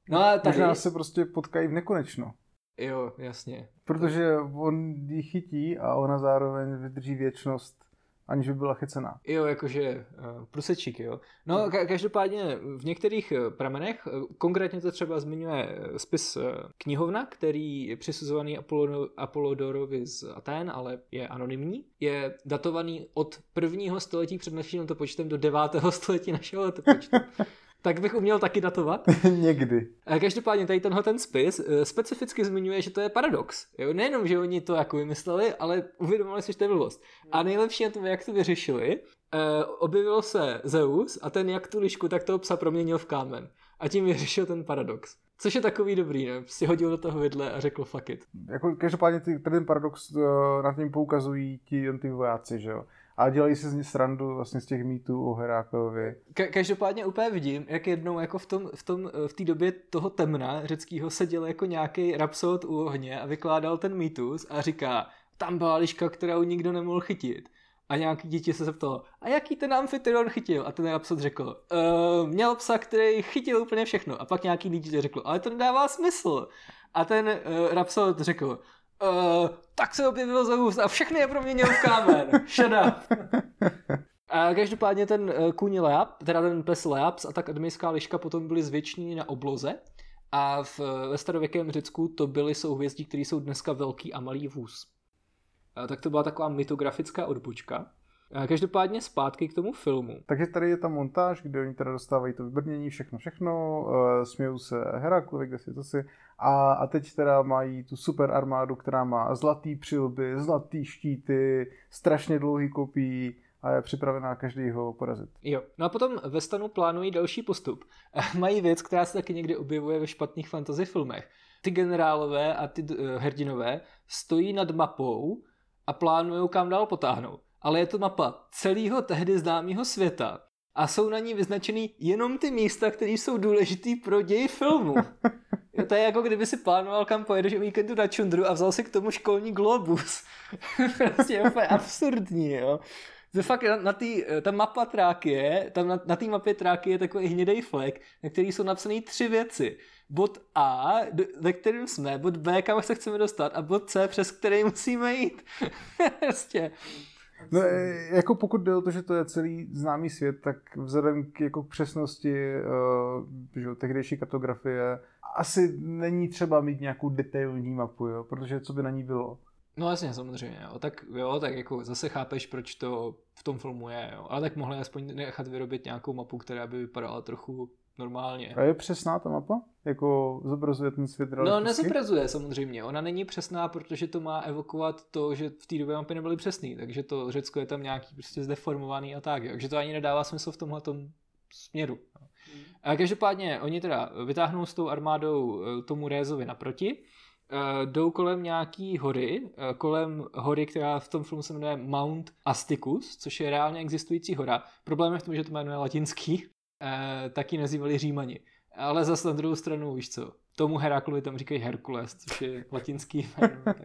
No a tady... Možná se prostě potkají v nekonečno. Jo, jasně. Protože on ji chytí a ona zároveň vydrží věčnost, aniž by byla chycená. Jo, jakože uh, prusečík, jo. No, ka- každopádně v některých eh, pramenech, eh, konkrétně to třeba zmiňuje spis knihovna, který je přisuzovaný Apollo, Apollodorovi z Aten, ale je anonymní. Je datovaný od prvního století před naším letopočtem do devátého století našeho letopočtu. tak bych uměl taky datovat. Někdy. Každopádně tady tenhle ten spis eh, specificky zmiňuje, že to je paradox. Jo? Nejenom, že oni to jako vymysleli, ale uvědomili si, že to je blbost. A nejlepší je to, jak to vyřešili. Uh, objevil se Zeus a ten jak tu lišku, tak toho psa proměnil v kámen. A tím vyřešil ten paradox. Což je takový dobrý, ne? Prostě hodil do toho vidle a řekl fuck it. Jako, každopádně ty, ten paradox uh, nad tím poukazují ti ty vojáci, že jo? A dělají se z ní srandu vlastně z těch mýtů o Heráklovi. Ka- každopádně úplně vidím, jak jednou jako v tom, v tom, v té době toho temna řeckého seděl jako nějaký rapsod u ohně a vykládal ten mýtus a říká, tam byla liška, kterou nikdo nemohl chytit. A nějaký dítě se zeptalo, a jaký ten amfitrion chytil? A ten rapsod řekl, e, měl psa, který chytil úplně všechno. A pak nějaký dítě řekl, ale to nedává smysl. A ten uh, rapsod řekl, uh, tak se objevil Zeus a všechny je proměnil v kámen. Shut up. A každopádně ten uh, kůň Leap, teda ten pes Leaps a tak admejská liška potom byly zvětšněny na obloze a v, ve starověkém Řecku to byly souhvězdí, které jsou dneska velký a malý vůz. A tak to byla taková mytografická odbočka. Každopádně zpátky k tomu filmu. Takže tady je ta montáž, kde oni teda dostávají to vybrnění, všechno, všechno, uh, smějou se Heraklovi, kde si to si. A, a teď teda mají tu super armádu, která má zlatý přilby, zlatý štíty, strašně dlouhý kopí, a je připravená každýho porazit. Jo. No a potom ve stanu plánují další postup. Mají věc, která se taky někdy objevuje ve špatných fantasy filmech. Ty generálové a ty uh, hrdinové stojí nad mapou a plánují kam dál potáhnout ale je to mapa celého tehdy známého světa a jsou na ní vyznačeny jenom ty místa, které jsou důležité pro děj filmu. To je jako kdyby si plánoval, kam pojedeš o víkendu na čundru a vzal si k tomu školní globus. prostě je úplně absurdní, jo. To fakt na, na tý, ta mapa Trákie, tam na, na té mapě Trákie je takový hnědý flek, na který jsou napsané tři věci. Bod A, ve kterém jsme, bod B, kam se chceme dostat a bod C, přes který musíme jít. prostě. No, e, jako pokud jde o to, že to je celý známý svět, tak vzhledem k jako k přesnosti uh, že, tehdejší kartografie asi není třeba mít nějakou detailní mapu, jo, protože co by na ní bylo. No jasně, samozřejmě, jo. Tak jo, tak jako zase chápeš, proč to v tom filmu je, jo. Ale tak mohli aspoň nechat vyrobit nějakou mapu, která by vypadala trochu normálně. A je přesná ta mapa? Jako zobrazuje ten svět No nezobrazuje samozřejmě, ona není přesná, protože to má evokovat to, že v té době mapy nebyly přesný, takže to Řecko je tam nějaký prostě zdeformovaný a tak, jo. takže to ani nedává smysl v tomhle směru. Hmm. A každopádně oni teda vytáhnou s tou armádou eh, tomu Rézovi naproti, uh, jdou kolem nějaký hory, uh, kolem hory, která v tom filmu se jmenuje Mount Asticus, což je reálně existující hora. Problém je v tom, že to jmenuje latinský, uh, taky nazývali Římani. Ale zase na druhou stranu, víš co, tomu Heraklovi tam říkají Herkules, což je latinský jméno, tak.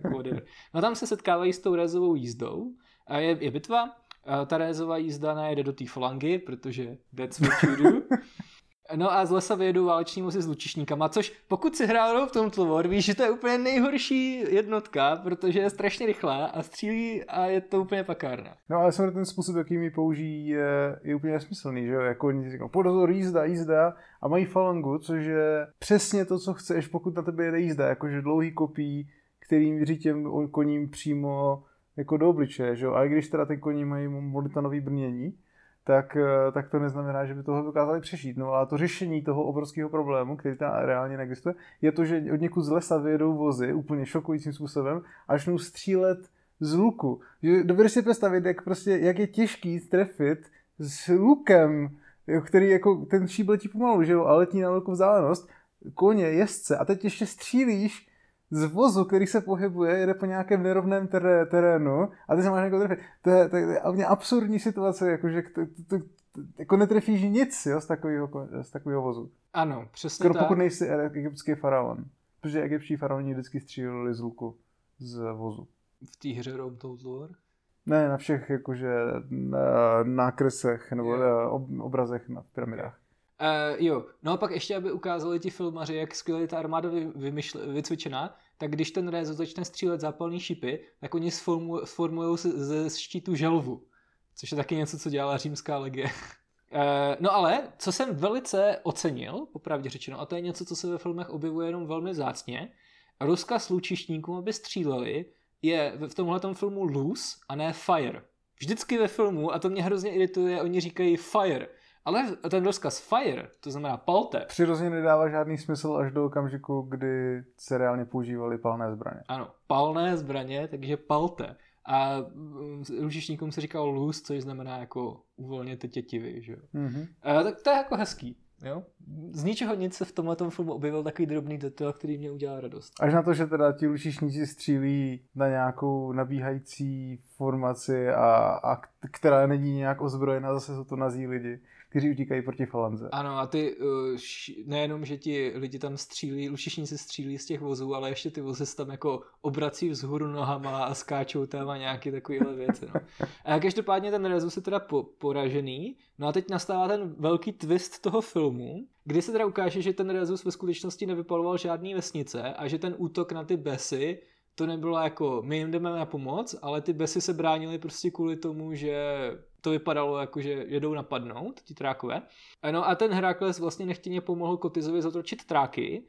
No tam se setkávají s tou rézovou jízdou, a je, je bitva, a ta rézová jízda najede do té falangy, protože that's what you do. No a z lesa vyjedou váleční vozy s lučišníkama, což pokud si hrál v tom War, víš, že to je úplně nejhorší jednotka, protože je strašně rychlá a střílí a je to úplně pakárna. No ale samozřejmě ten způsob, jaký mi použijí, je, je úplně nesmyslný, že jo? Jako oni říkají, podozor, jízda, jízda a mají falangu, což je přesně to, co chceš, pokud na tebe jede jízda, jakože dlouhý kopí, kterým míří těm koním přímo jako do obličeje, že jo? A i když teda ty koní mají molitanový brnění, tak, eh, tak to neznamená, že by toho dokázali přežít. No a to řešení toho obrovského problému, který tam reálně neexistuje, je to, že od někud z lesa vyjedou vozy úplně šokujícím způsobem a začnou střílet z luku. Dovedeš si představit, jak, prostě, jak je těžký trefit s lukem, který jako ten šíp letí pomalu, že jo, a letí na velkou vzdálenost, koně, jezdce a teď ještě střílíš z vozu, který se pohybuje, jede po nějakém nerovném terénu a ty se máš jako trefit. To je, to je, to je absurdní situace, jakože to, to, to, jako netrefíš nic jo, z, takového, z takového vozu. Ano, přesně Skoro tak. pokud nejsi egyptský faraon. Protože egyptští faraoni vždycky stříleli z luku, z vozu. V té hře Rome Total? Ne, na všech jakože na, nákresech nebo yeah. obrazech na pyramidách. Uh, jo, no a pak ještě, aby ukázali ti filmaři, jak skvěle ta armáda vy, vymyšle, vycvičená, tak když ten Rezo začne střílet zápalný šipy, tak oni sformují ze štítu želvu, což je taky něco, co dělala římská legie. Uh, no ale, co jsem velice ocenil, popravdě řečeno, a to je něco, co se ve filmech objevuje jenom velmi zácně, rozkaz lučišníkům, aby stříleli, je v tomhle filmu loose a ne fire. Vždycky ve filmu, a to mě hrozně irituje, oni říkají fire. Ale ten rozkaz fire, to znamená palte. Přirozeně nedává žádný smysl až do okamžiku, kdy se reálně používaly palné zbraně. Ano, palné zbraně, takže palte. A lužišníkům se říkalo loose, což znamená jako uvolněte tětivy, že jo. Mm-hmm. A, tak to je jako hezký. Jo? Z ničeho nic se v tomhle filmu objevil takový drobný detail, který mě udělal radost. Až na to, že teda ti lučišníci střílí na nějakou nabíhající formaci, a, a která není nějak ozbrojená, zase jsou to nazí lidi kteří utíkají proti falanze. Ano a ty uh, nejenom, že ti lidi tam střílí, lušišníci střílí z těch vozů, ale ještě ty vozy se tam jako obrací vzhůru nohama a skáčou tam a nějaké takovéhle věci. No. A každopádně ten Rezus je teda po, poražený, no a teď nastává ten velký twist toho filmu, kdy se teda ukáže, že ten Rezus ve skutečnosti nevypaloval žádný vesnice a že ten útok na ty besy to nebylo jako my jim jdeme na pomoc, ale ty besy se bránily prostě kvůli tomu, že to vypadalo jako, že jedou napadnout, ti trákové. No a ten Herakles vlastně nechtěně pomohl Kotizovi zatočit tráky.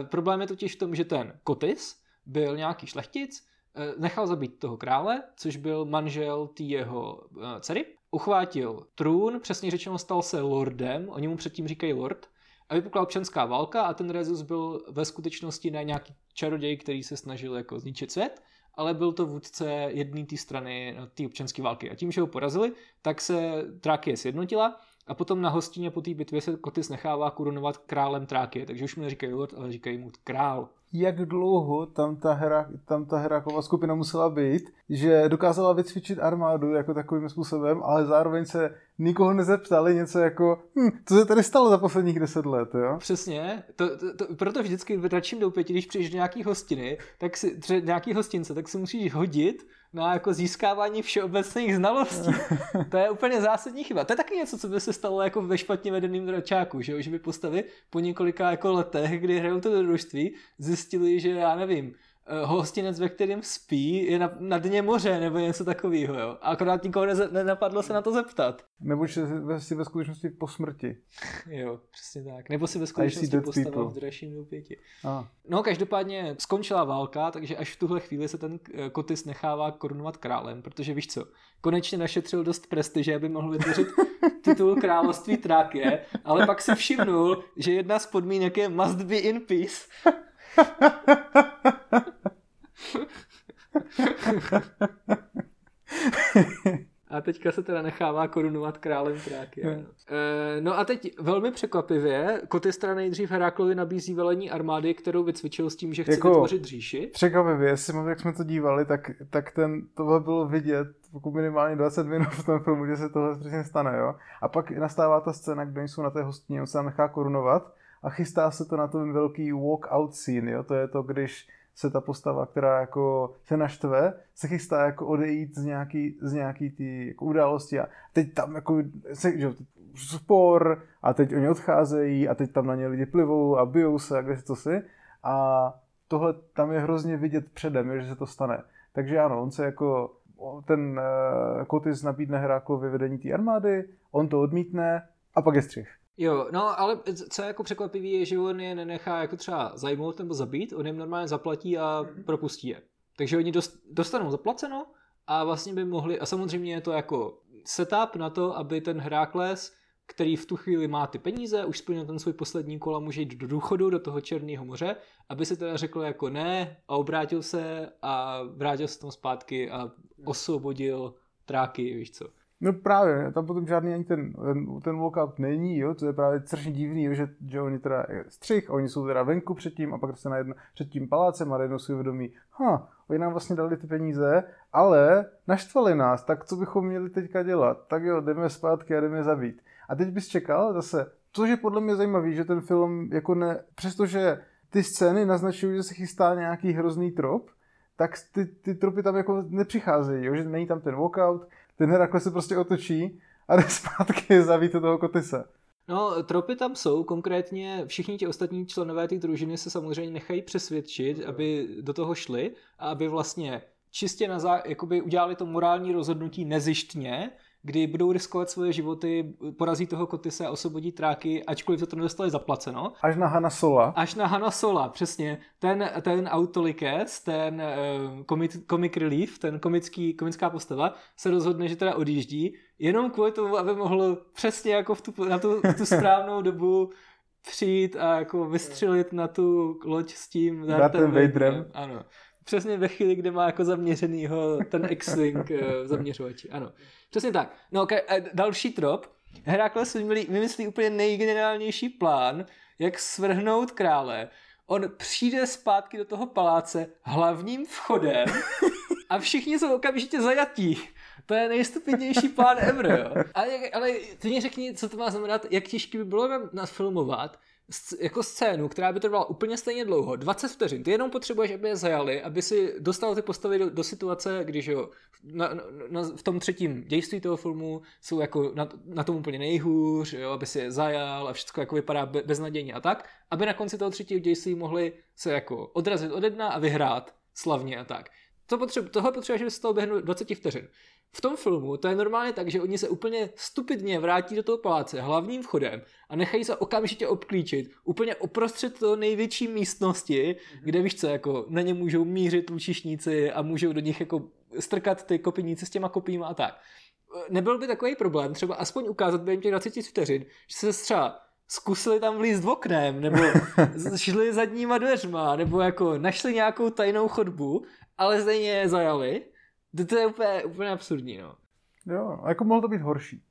E, problém je totiž v tom, že ten Kotis byl nějaký šlechtic, e, nechal zabít toho krále, což byl manžel tý jeho e, dcery, uchvátil trůn, přesně řečeno stal se lordem, oni mu předtím říkají lord, a vypukla občanská válka a ten Rezus byl ve skutečnosti na nějaký čaroděj, který se snažil jako zničit svět ale byl to vůdce jedné té strany té občanské války. A tím, že ho porazili, tak se Trákie sjednotila a potom na hostině po té bitvě se Kotis nechává korunovat králem Trákie, takže už mu neříkají lord, ale říkají mu král jak dlouho tam ta, hra, tam ta Herakova skupina musela být, že dokázala vycvičit armádu jako takovým způsobem, ale zároveň se nikoho nezeptali něco jako, hm, co se tady stalo za posledních deset let, jo? Přesně, to, to, to, proto vždycky radším do pěti, když přijdeš do nějaký hostiny, tak si, tře, nějaký hostince, tak si musíš hodit na jako získávání všeobecných znalostí. to je úplně zásadní chyba. To je taky něco, co by se stalo jako ve špatně vedeným dračáku, že, že by postavy po několika jako letech, kdy hrajou to družství, zjistili, že já nevím, hostinec, ve kterém spí, je na, na dně moře nebo něco takového, jo. A akorát nikoho ne, nenapadlo se na to zeptat. Nebo si ve, si ve skutečnosti po smrti. Jo, přesně tak. Nebo si ve skutečnosti postavil v dražším pěti. Ah. No, každopádně skončila válka, takže až v tuhle chvíli se ten eh, Kotis nechává korunovat králem, protože víš co, konečně našetřil dost prestiže, aby mohl vytvořit titul království Trákie, ale pak si všimnul, že jedna z podmínek je must be in peace. A teďka se teda nechává korunovat králem Tráky. Hmm. E, no a teď velmi překvapivě, Kotystra nejdřív Heraklovi nabízí velení armády, kterou vycvičil s tím, že chce jako vytvořit říši. Překvapivě, jestli jak jsme to dívali, tak, tak ten, tohle bylo vidět jako minimálně 20 minut v tom filmu, že se tohle přesně stane, jo. A pak nastává ta scéna, kde jsou na té hostině, on se tam nechá korunovat a chystá se to na ten velký walk-out scene, jo. To je to, když se ta postava, která jako se naštve, se chystá jako odejít z nějaký, z nějaký ty jako události a teď tam jako se, že, spor a teď oni odcházejí a teď tam na ně lidi plivou a bijou se a kde to si a tohle tam je hrozně vidět předem, že se to stane. Takže ano, on se jako ten uh, Kotis nabídne Heraklovi vedení té armády, on to odmítne a pak je střih. Jo, no ale co je jako překvapivý je, že on je nenechá jako třeba zajmout nebo zabít, on jim normálně zaplatí a mhm. propustí je. Takže oni dostanou zaplaceno a vlastně by mohli, a samozřejmě je to jako setup na to, aby ten Herakles, který v tu chvíli má ty peníze, už splnil ten svůj poslední kola, může jít do důchodu, do toho Černého moře, aby si teda řekl jako ne a obrátil se a vrátil se tam zpátky a osvobodil tráky, víš co. No právě, tam potom žádný ani ten, ten, ten walkout není, jo, to je právě strašně divný, jo, že, že oni teda střih, oni jsou teda venku předtím a pak se najednou před tím palácem a najednou si uvědomí, ha, oni nám vlastně dali ty peníze, ale naštvali nás, tak co bychom měli teďka dělat? Tak jo, jdeme zpátky a jdeme zabít. A teď bys čekal zase, což je podle mě zajímavý, že ten film jako ne, přestože ty scény naznačují, že se chystá nějaký hrozný trop, tak ty, ty tropy tam jako nepřicházejí, jo? že není tam ten walkout, ten Herakles se prostě otočí a jde zpátky zabít toho kotise. No, tropy tam jsou, konkrétně všichni ti ostatní členové té družiny se samozřejmě nechají přesvědčit, aby do toho šli a aby vlastně čistě na zá... jakoby udělali to morální rozhodnutí nezištně, kdy budou riskovat svoje životy, porazí toho kotise a osvobodí tráky, ačkoliv za to nedostali zaplaceno. Až na Hana Sola. Až na Hana Sola, přesně. Ten, ten Autolikes, ten comic, comic relief, ten komický, komická postava, se rozhodne, že teda odjíždí, jenom kvůli tomu, aby mohl přesně jako v tu, na tu, tu správnou dobu přijít a jako vystřelit na tu loď s tím Darthem Vaderem. Ano. Přesně ve chvíli, kdy má jako zaměřenýho ten X-Wing uh, zaměřovači. Ano. Přesně tak. No, okay, další trop. Herakles vymyslí úplně nejgenerálnější plán, jak svrhnout krále. On přijde zpátky do toho paláce hlavním vchodem a všichni jsou okamžitě zajatí. To je nejstupidnější plán ever, jo. Ale, ale ty mě řekni, co to má znamenat, jak těžké by bylo nafilmovat, jako scénu, která by trvala úplně stejně dlouho, 20 vteřin, ty jenom potřebuješ, aby je zajali, aby si dostal ty postavy do, do situace, když jo, na, na, v tom třetím dějství toho filmu jsou jako na, na tom úplně nejhůř, jo, aby si je zajal a všechno jako vypadá be, beznadějně a tak, aby na konci toho třetího dějství mohli se jako odrazit ode dna a vyhrát slavně a tak. To potřebu, tohle potřebuješ, aby se toho běhnu 20 vteřin. V tom filmu to je normálně tak, že oni se úplně stupidně vrátí do toho paláce hlavním vchodem a nechají se okamžitě obklíčit úplně oprostřed toho největší místnosti, mm-hmm. kde víš co, jako na ně můžou mířit lučišníci a můžou do nich jako strkat ty kopíníci s těma kopíma a tak. Nebyl by takový problém třeba aspoň ukázat během těch 20 vteřin, že se třeba zkusili tam vlízt oknem, nebo šli zadníma dveřma, nebo jako našli nějakou tajnou chodbu, ale stejně je zajali to, to je úplně, úplně absurdní, no. Jo, jako mohlo to být horší.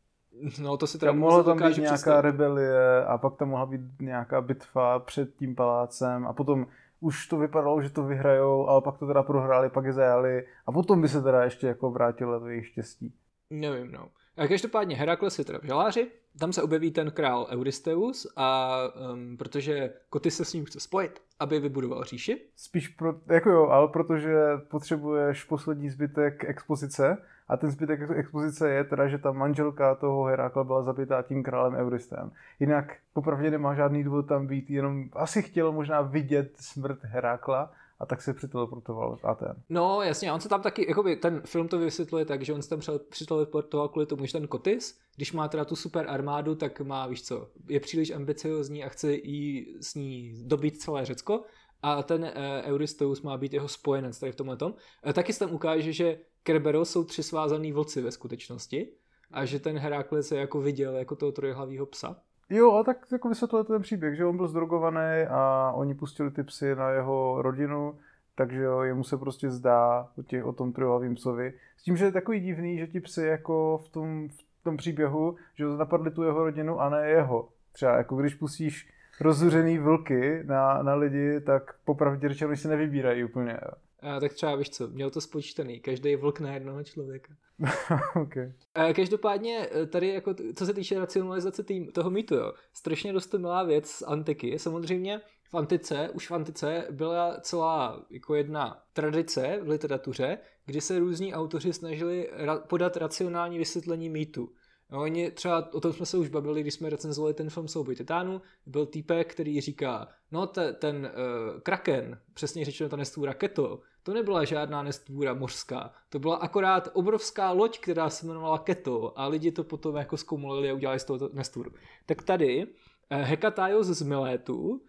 No to si teda mohlo tam být nějaká představit. rebelie a pak tam mohla být nějaká bitva před tím palácem a potom už to vypadalo, že to vyhrajou, ale pak to teda prohráli, pak je zajali a potom by se teda ještě jako vrátilo to jejich štěstí. Nevím, no. A každopádně Herakles je teda v žaláři, tam se objeví ten král Euristeus a um, protože Koty se s ním chce spojit, aby vybudoval říši. Spíš pro, jako jo, ale protože potřebuješ poslední zbytek expozice a ten zbytek expozice je teda, že ta manželka toho Herakla byla zabitá tím králem Euristem. Jinak popravdě nemá žádný důvod tam být, jenom asi chtěl možná vidět smrt Herakla a tak se přiteleportoval v Aten. No jasně, on se tam taky, jakoby ten film to vysvětluje tak, že on se tam přiteleportoval kvůli tomu, že ten Kotis, když má teda tu super armádu, tak má, víš co, je příliš ambiciozní a chce jí s ní dobít celé Řecko a ten uh, Eurystheus má být jeho spojenec tady v tomhle tom. Uh, taky se tam ukáže, že Kerberos jsou tři svázaný vlci ve skutečnosti a že ten Herakles se jako viděl jako toho trojhlavýho psa. Jo, a tak jako vysvětluje ten příběh, že on byl zdrogovaný a oni pustili ty psy na jeho rodinu, takže jo, jemu se prostě zdá o, těch, o tom trojhlavým psovi. S tím, že je takový divný, že ti psy jako v tom, v tom příběhu, že napadli tu jeho rodinu a ne jeho. Třeba jako když pustíš rozuřený vlky na, na lidi, tak popravdě řečeno se nevybírají úplně. Jo. A tak třeba víš co, měl to spočítaný, každý vlk na jednoho člověka. okay. A každopádně eh, tady jako, co se týče racionalizace tý, toho mýtu, jo, strašně dost milá věc z antiky. Samozřejmě v antice, už v antice byla celá jako jedna tradice v literatuře, kdy se různí autoři snažili ra- podat racionální vysvětlení mýtu. No, oni třeba, o tom jsme se už bavili, když jsme recenzovali ten film Souboj titánů, byl týpek, který říká, no te, ten uh, kraken, přesně řečeno ta nestvůra Keto, to nebyla žádná nestvůra mořská, to byla akorát obrovská loď, která se jmenovala Keto a lidi to potom jako zkoumulili a udělali z toho nestvůru. Tak tady uh, Hekataios z Milétu uh,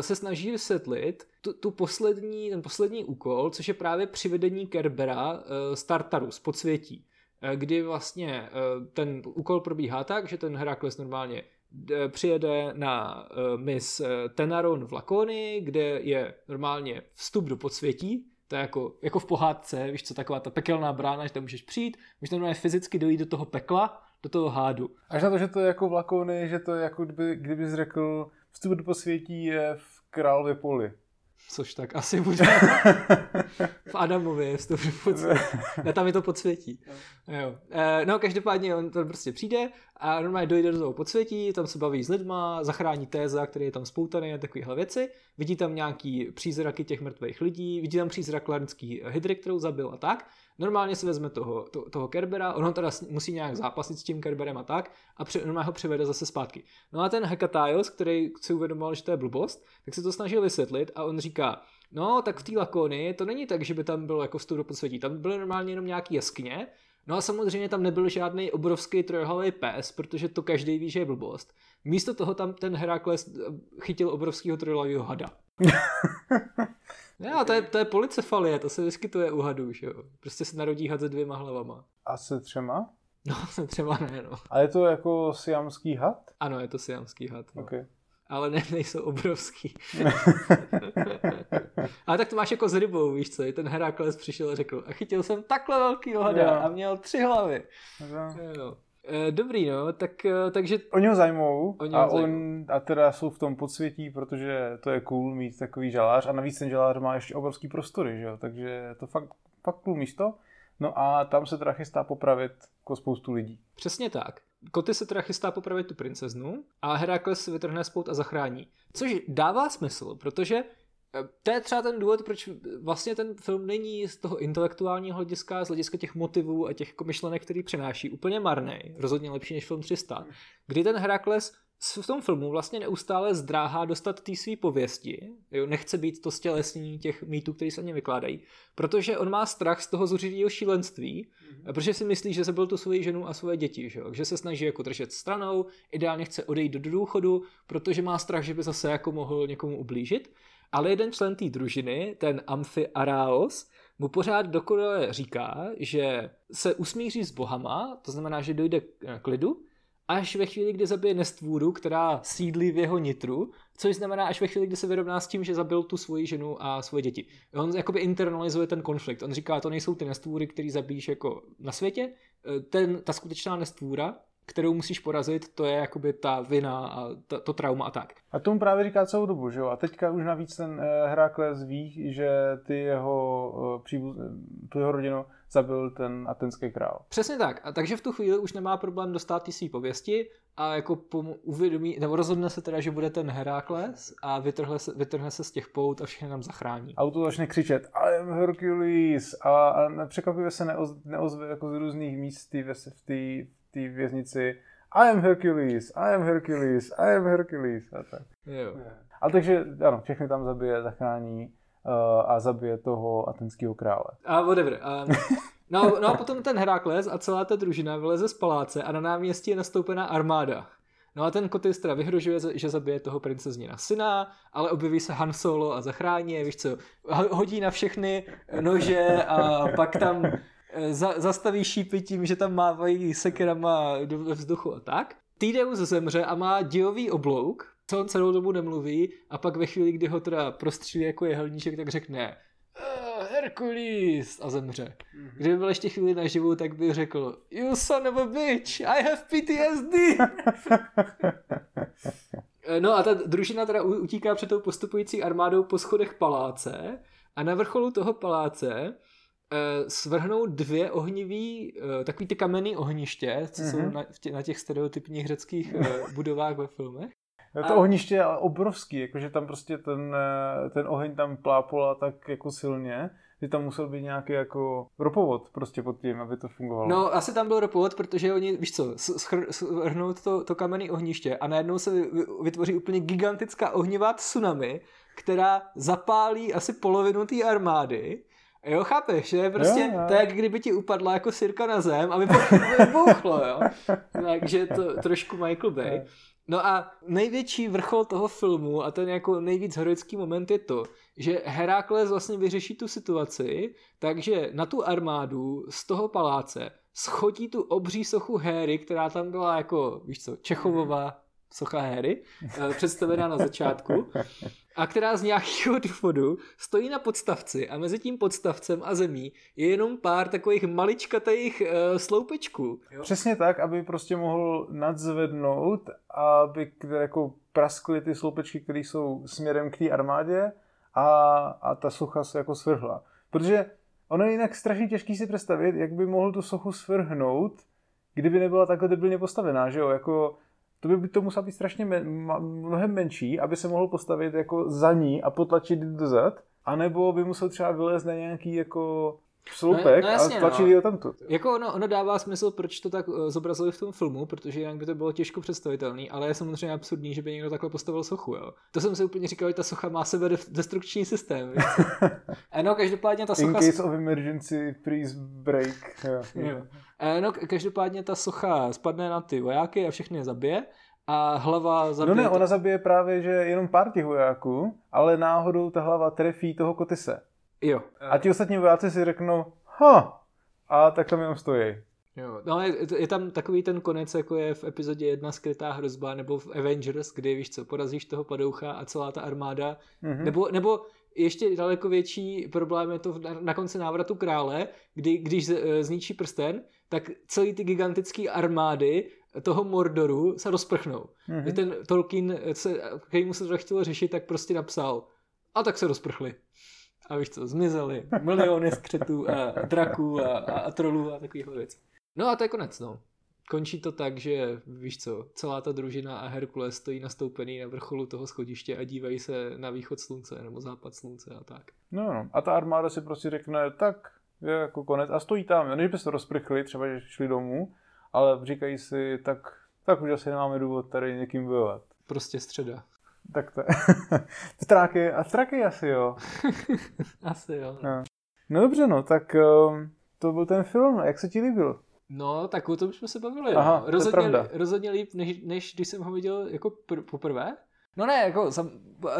se snaží vysvětlit tu, tu poslední, ten poslední úkol, což je právě přivedení Kerbera z Tartaru, z podsvětí kdy vlastně ten úkol probíhá tak, že ten Herakles normálně přijede na mis Tenaron v Lakonii, kde je normálně vstup do podsvětí, to je jako, jako v pohádce, víš co, taková ta pekelná brána, že tam můžeš přijít, můžeš normálně fyzicky dojít do toho pekla, do toho hádu. Až na to, že to je jako v Lakonii, že to je jako kdyby, kdybys řekl, vstup do posvětí je v Králově poli. Což tak asi bude. v Adamově to. Ne, tam je to podsvětí. Jo. E, no, každopádně on to prostě přijde a normálně dojde do toho podsvětí, tam se baví s lidma, zachrání téza, který je tam spoutaný a takovéhle věci. Vidí tam nějaký přízraky těch mrtvých lidí, vidí tam přízrak larnský hydry, kterou zabil a tak. Normálně si vezme toho, to, toho Kerbera, on ho teda musí nějak zápasit s tím Kerberem a tak a při, normálně ho přivede zase zpátky. No a ten Hekataios, který si uvědomoval, že to je blbost, tak se to snažil vysvětlit a on říká, no tak v té Lakonii to není tak, že by tam bylo jako vstup do podsvětí, tam byly normálně jenom nějaký jeskyně, No a samozřejmě tam nebyl žádný obrovský trojhlavý pes, protože to každý ví, že je blbost. Místo toho tam ten Herakles chytil obrovského trojhlavého hada. Jo, to je, to je policefalie, to se vyskytuje u hadů, že jo. Prostě se narodí had se dvěma hlavama. A se třema? No, se třeba ne, no. A je to jako siamský had? Ano, je to siamský had. No. Okay. Ale ne, nejsou obrovský. Ale tak to máš jako s rybou, víš co? Ten Herakles přišel a řekl, a chytil jsem takhle velký hada Jo. a měl tři hlavy. Okay. Jo. E, dobrý, no, tak, e, takže... Oni ho zajmou Oni a, ho zajmou. on, a teda jsou v tom podsvětí, protože to je cool mít takový žalář a navíc ten žalář má ještě obrovský prostory, že jo? takže to fakt, fakt cool místo. No a tam se teda chystá popravit jako spoustu lidí. Přesně tak. Koty se teda chystá popravit tu princeznu a Herakles vytrhne spout a zachrání. Což dává smysl, protože eh, to je třeba ten důvod, proč vlastně ten film není z toho intelektuálního hlediska, z hlediska těch motivů a těch jako myšlenek, který přináší, úplně marný, rozhodně lepší než film 300, kdy ten Herakles v tom filmu vlastně neustále zdráhá dostat té své pověsti, jo, nechce být to stělesnění těch mýtů, který se o něm vykládají, protože on má strach z toho zuřivého šílenství, mm-hmm. protože si myslí, že zabil tu svoji ženu a svoje děti, že, jo? že se snaží jako držet stranou, ideálně chce odejít do důchodu, protože má strach, že by zase jako mohl někomu ublížit, ale jeden člen té družiny, ten Amphiaraos, mu pořád dokonale říká, že se usmíří s bohama, to znamená, že dojde k klidu, až ve chvíli, kdy zabije nestvůru, která sídlí v jeho nitru, což znamená až ve chvíli, kdy se vyrovná s tím, že zabil tu svoji ženu a svoje děti. On jakoby internalizuje ten konflikt. On říká, to nejsou ty nestvůry, který zabíjíš jako na světě, ten, ta skutečná nestvůra, kterou musíš porazit, to je jakoby ta vina a ta, to trauma a tak. A tomu právě říká celou dobu, že jo? A teďka už navíc ten uh, Herakles ví, že ty jeho uh, příbuz, tu jeho rodinu zabil ten atenský král. Přesně tak. A takže v tu chvíli už nemá problém dostat ty svý pověsti a jako pom- uvědomí, nebo rozhodne se teda, že bude ten Herakles a vytrhne se, vytrhne se z těch pout a všechny nám zachrání. A tu začne křičet I am Hercules a, a překvapivě se neoz, neozve jako z různých míst v té té věznici I am Hercules, I am Hercules, I am Hercules a tak. Jo. A takže, ano, všechny tam zabije, zachrání a zabije toho atenského krále. A whatever. A, no, no a potom ten Herakles a celá ta družina vyleze z paláce a na náměstí je nastoupená armáda. No a ten Kotis teda vyhrožuje, že zabije toho princezněna syna, ale objeví se Han Solo a zachrání je, víš co, hodí na všechny nože a pak tam za, zastaví šípy tím, že tam mávají sekerama do vzduchu a tak. Týdeus zemře a má dějový oblouk, co on celou dobu nemluví a pak ve chvíli, kdy ho teda prostřílí jako jehelníček, tak řekne uh, Hercules a zemře. Mm-hmm. Kdyby byl ještě chvíli naživu, tak by řekl You son of a bitch, I have PTSD. no a ta družina teda utíká před tou postupující armádou po schodech paláce a na vrcholu toho paláce svrhnou dvě ohnivý, uh, takový ty kamenný ohniště, co mm-hmm. jsou na, tě, na těch stereotypních řeckých uh, budovách ve filmech. To a... ohniště je obrovský, jakože tam prostě ten, ten oheň tam plápola tak jako silně, že tam musel být nějaký jako ropovod prostě pod tím, aby to fungovalo. No, asi tam byl ropovod, protože oni, víš co, shrnout to, to kamenné ohniště a najednou se vytvoří úplně gigantická ohnivá tsunami, která zapálí asi polovinu té armády Jo, chápeš, že prostě jo, jo. to je jak kdyby ti upadla jako sirka na zem a vybuchlo, jo. Takže to trošku Michael Bay. No a největší vrchol toho filmu a ten jako nejvíc heroický moment je to, že Herakles vlastně vyřeší tu situaci, takže na tu armádu z toho paláce schodí tu obří sochu Héry, která tam byla jako, víš co, Čechovová socha Harry, eh, představená na začátku, a která z nějakého důvodu stojí na podstavci a mezi tím podstavcem a zemí je jenom pár takových maličkatých uh, sloupečků. Jo? Přesně tak, aby prostě mohl nadzvednout, aby jako praskly ty sloupečky, které jsou směrem k té armádě a, a ta socha se jako svrhla. Protože ono je jinak strašně těžký si představit, jak by mohl tu sochu svrhnout, kdyby nebyla takhle debilně postavená, že jo? Jako to by to muselo být strašně men, mnohem menší, aby se mohl postavit jako za ní a potlačit dozad, anebo by musel třeba vylézt na nějaký jako sloupek no, no jasně, a tlačili no. ho tamtud. Jako ono, ono dává smysl, proč to tak uh, zobrazili v tom filmu, protože jinak by to bylo těžko představitelné, ale je samozřejmě absurdní, že by někdo takhle postavil sochu. Jo. To jsem si úplně říkal, že ta socha má sebe destrukční systém. no, každopádně ta socha... In case of emergency, please break. Jo. jo. No, každopádně ta socha spadne na ty vojáky a všechny je zabije a hlava zabije... No ne, ona zabije právě, že jenom pár těch vojáků, ale náhodou ta hlava trefí toho kotise. Jo. A ti ostatní vojáci si řeknou, ha, a tak tam jenom stojí. Jo, no je, je tam takový ten konec, jako je v epizodě jedna skrytá hrozba, nebo v Avengers, kdy víš co, porazíš toho padoucha a celá ta armáda, mm-hmm. nebo, nebo ještě daleko větší problém je to na, na konci návratu krále, kdy když z, e, zničí prsten, tak celý ty gigantické armády toho Mordoru se rozprchnou. Mm-hmm. Ten Tolkien, se, který mu se to chtělo řešit, tak prostě napsal a tak se rozprchli a víš co, zmizely miliony skřetů a draků a, a, a trolů a takových věcí. No a to je konec, no. Končí to tak, že víš co, celá ta družina a Herkules stojí nastoupený na vrcholu toho schodiště a dívají se na východ slunce nebo západ slunce a tak. No, no. a ta armáda si prostě řekne, tak je jako konec a stojí tam. Než by se rozprchli, třeba že šli domů, ale říkají si, tak, tak už asi nemáme důvod tady někým bojovat. Prostě středa. Tak to Stráky, a stráky asi jo. asi jo. No. no dobře, no, tak um, to byl ten film. Jak se ti líbil? No, tak o tom jsme se bavili. Aha, rozhodně, rozhodně líp, než, než když jsem ho viděl jako pr- poprvé. No ne, jako sam,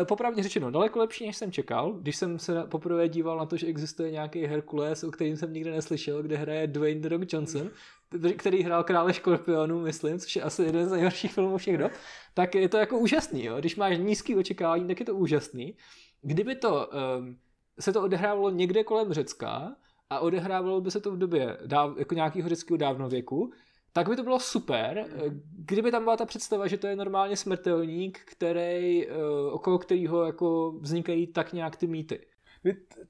popravdě řečeno, daleko lepší, než jsem čekal. Když jsem se poprvé díval na to, že existuje nějaký Herkules, o kterým jsem nikdy neslyšel, kde hraje Dwayne The Rock Johnson, který hrál Krále škorpionů, myslím, což je asi jeden z nejhorších filmů všech dob, tak je to jako úžasný. Jo? Když máš nízký očekávání, tak je to úžasný. Kdyby to um, se to odehrávalo někde kolem Řecka a odehrávalo by se to v době dáv, jako nějakého řeckého dávnověku, tak by to bylo super, kdyby tam byla ta představa, že to je normálně smrtelník, který, eh, okolo kterého jako vznikají tak nějak ty mýty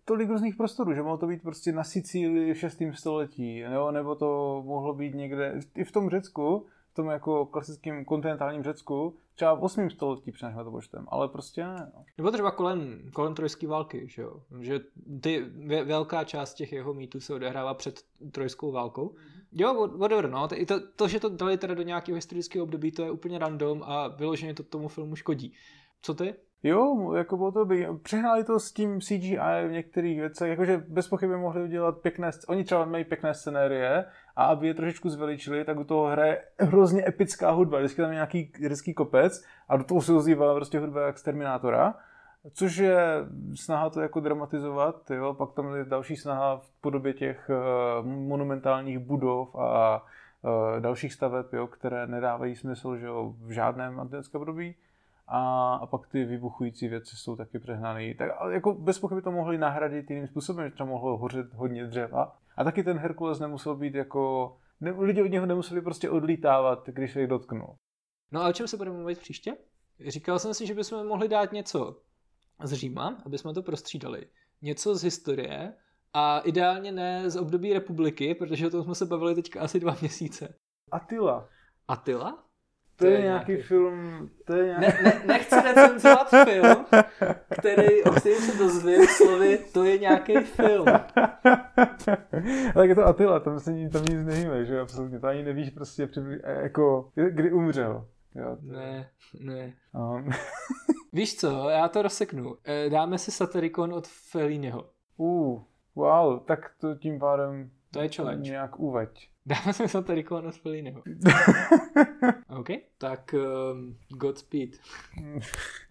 tolik různých prostorů, že mohlo to být prostě na Sicílii v 6. století, nebo, nebo to mohlo být někde, i v tom Řecku, tom jako klasickém kontinentálním Řecku, třeba v 8. století přenechme to počtem, ale prostě ne. No. Nebo třeba kolem, kolem trojské války, že jo? Že ty, velká část těch jeho mýtů se odehrává před trojskou válkou. Mm-hmm. Jo, whatever, no. To, to, že to dali teda do nějakého historického období, to je úplně random a vyloženě to tomu filmu škodí. Co ty? Jo, jako bylo to by, přehnali to s tím CGI v některých věcech, jakože bez pochyby mohli udělat pěkné, oni třeba mají pěkné scenérie a aby je trošičku zveličili, tak u toho hraje hrozně epická hudba, vždycky tam je nějaký hezký kopec a do toho se ozývá prostě hudba jak z Terminátora, což je snaha to jako dramatizovat, jo, pak tam je další snaha v podobě těch uh, monumentálních budov a uh, dalších staveb, jo, které nedávají smysl že jo, v žádném antickém období a, a pak ty vybuchující věci jsou taky přehnané. Tak jako bez pochyby to mohli nahradit jiným způsobem, že tam mohlo hořet hodně dřeva. A taky ten Herkules nemusel být jako... Ne, lidi od něho nemuseli prostě odlítávat, když se jich dotknul. No a o čem se budeme mluvit příště? Říkal jsem si, že bychom mohli dát něco z Říma, aby jsme to prostřídali. Něco z historie a ideálně ne z období republiky, protože o tom jsme se bavili teďka asi dva měsíce. Attila. Attila? To, je, je nějaký, nějaký film, to je nějaký... Ne, ne, nechci recenzovat film, který, o kterém se dozvím slovy, to je nějaký film. tak je to Attila, tam se tam nic nevíme, že absolutně, to ani nevíš prostě, jako, kdy umřel. Jo, to... Ne, ne. Um. Víš co, já to rozseknu. Eh, dáme si Satirikon od Felliniho. Uh, wow, tak to tím pádem to je challenge. Nějak uveď. Dáme se Satirikon od Felliniho. OK, tak um, Godspeed.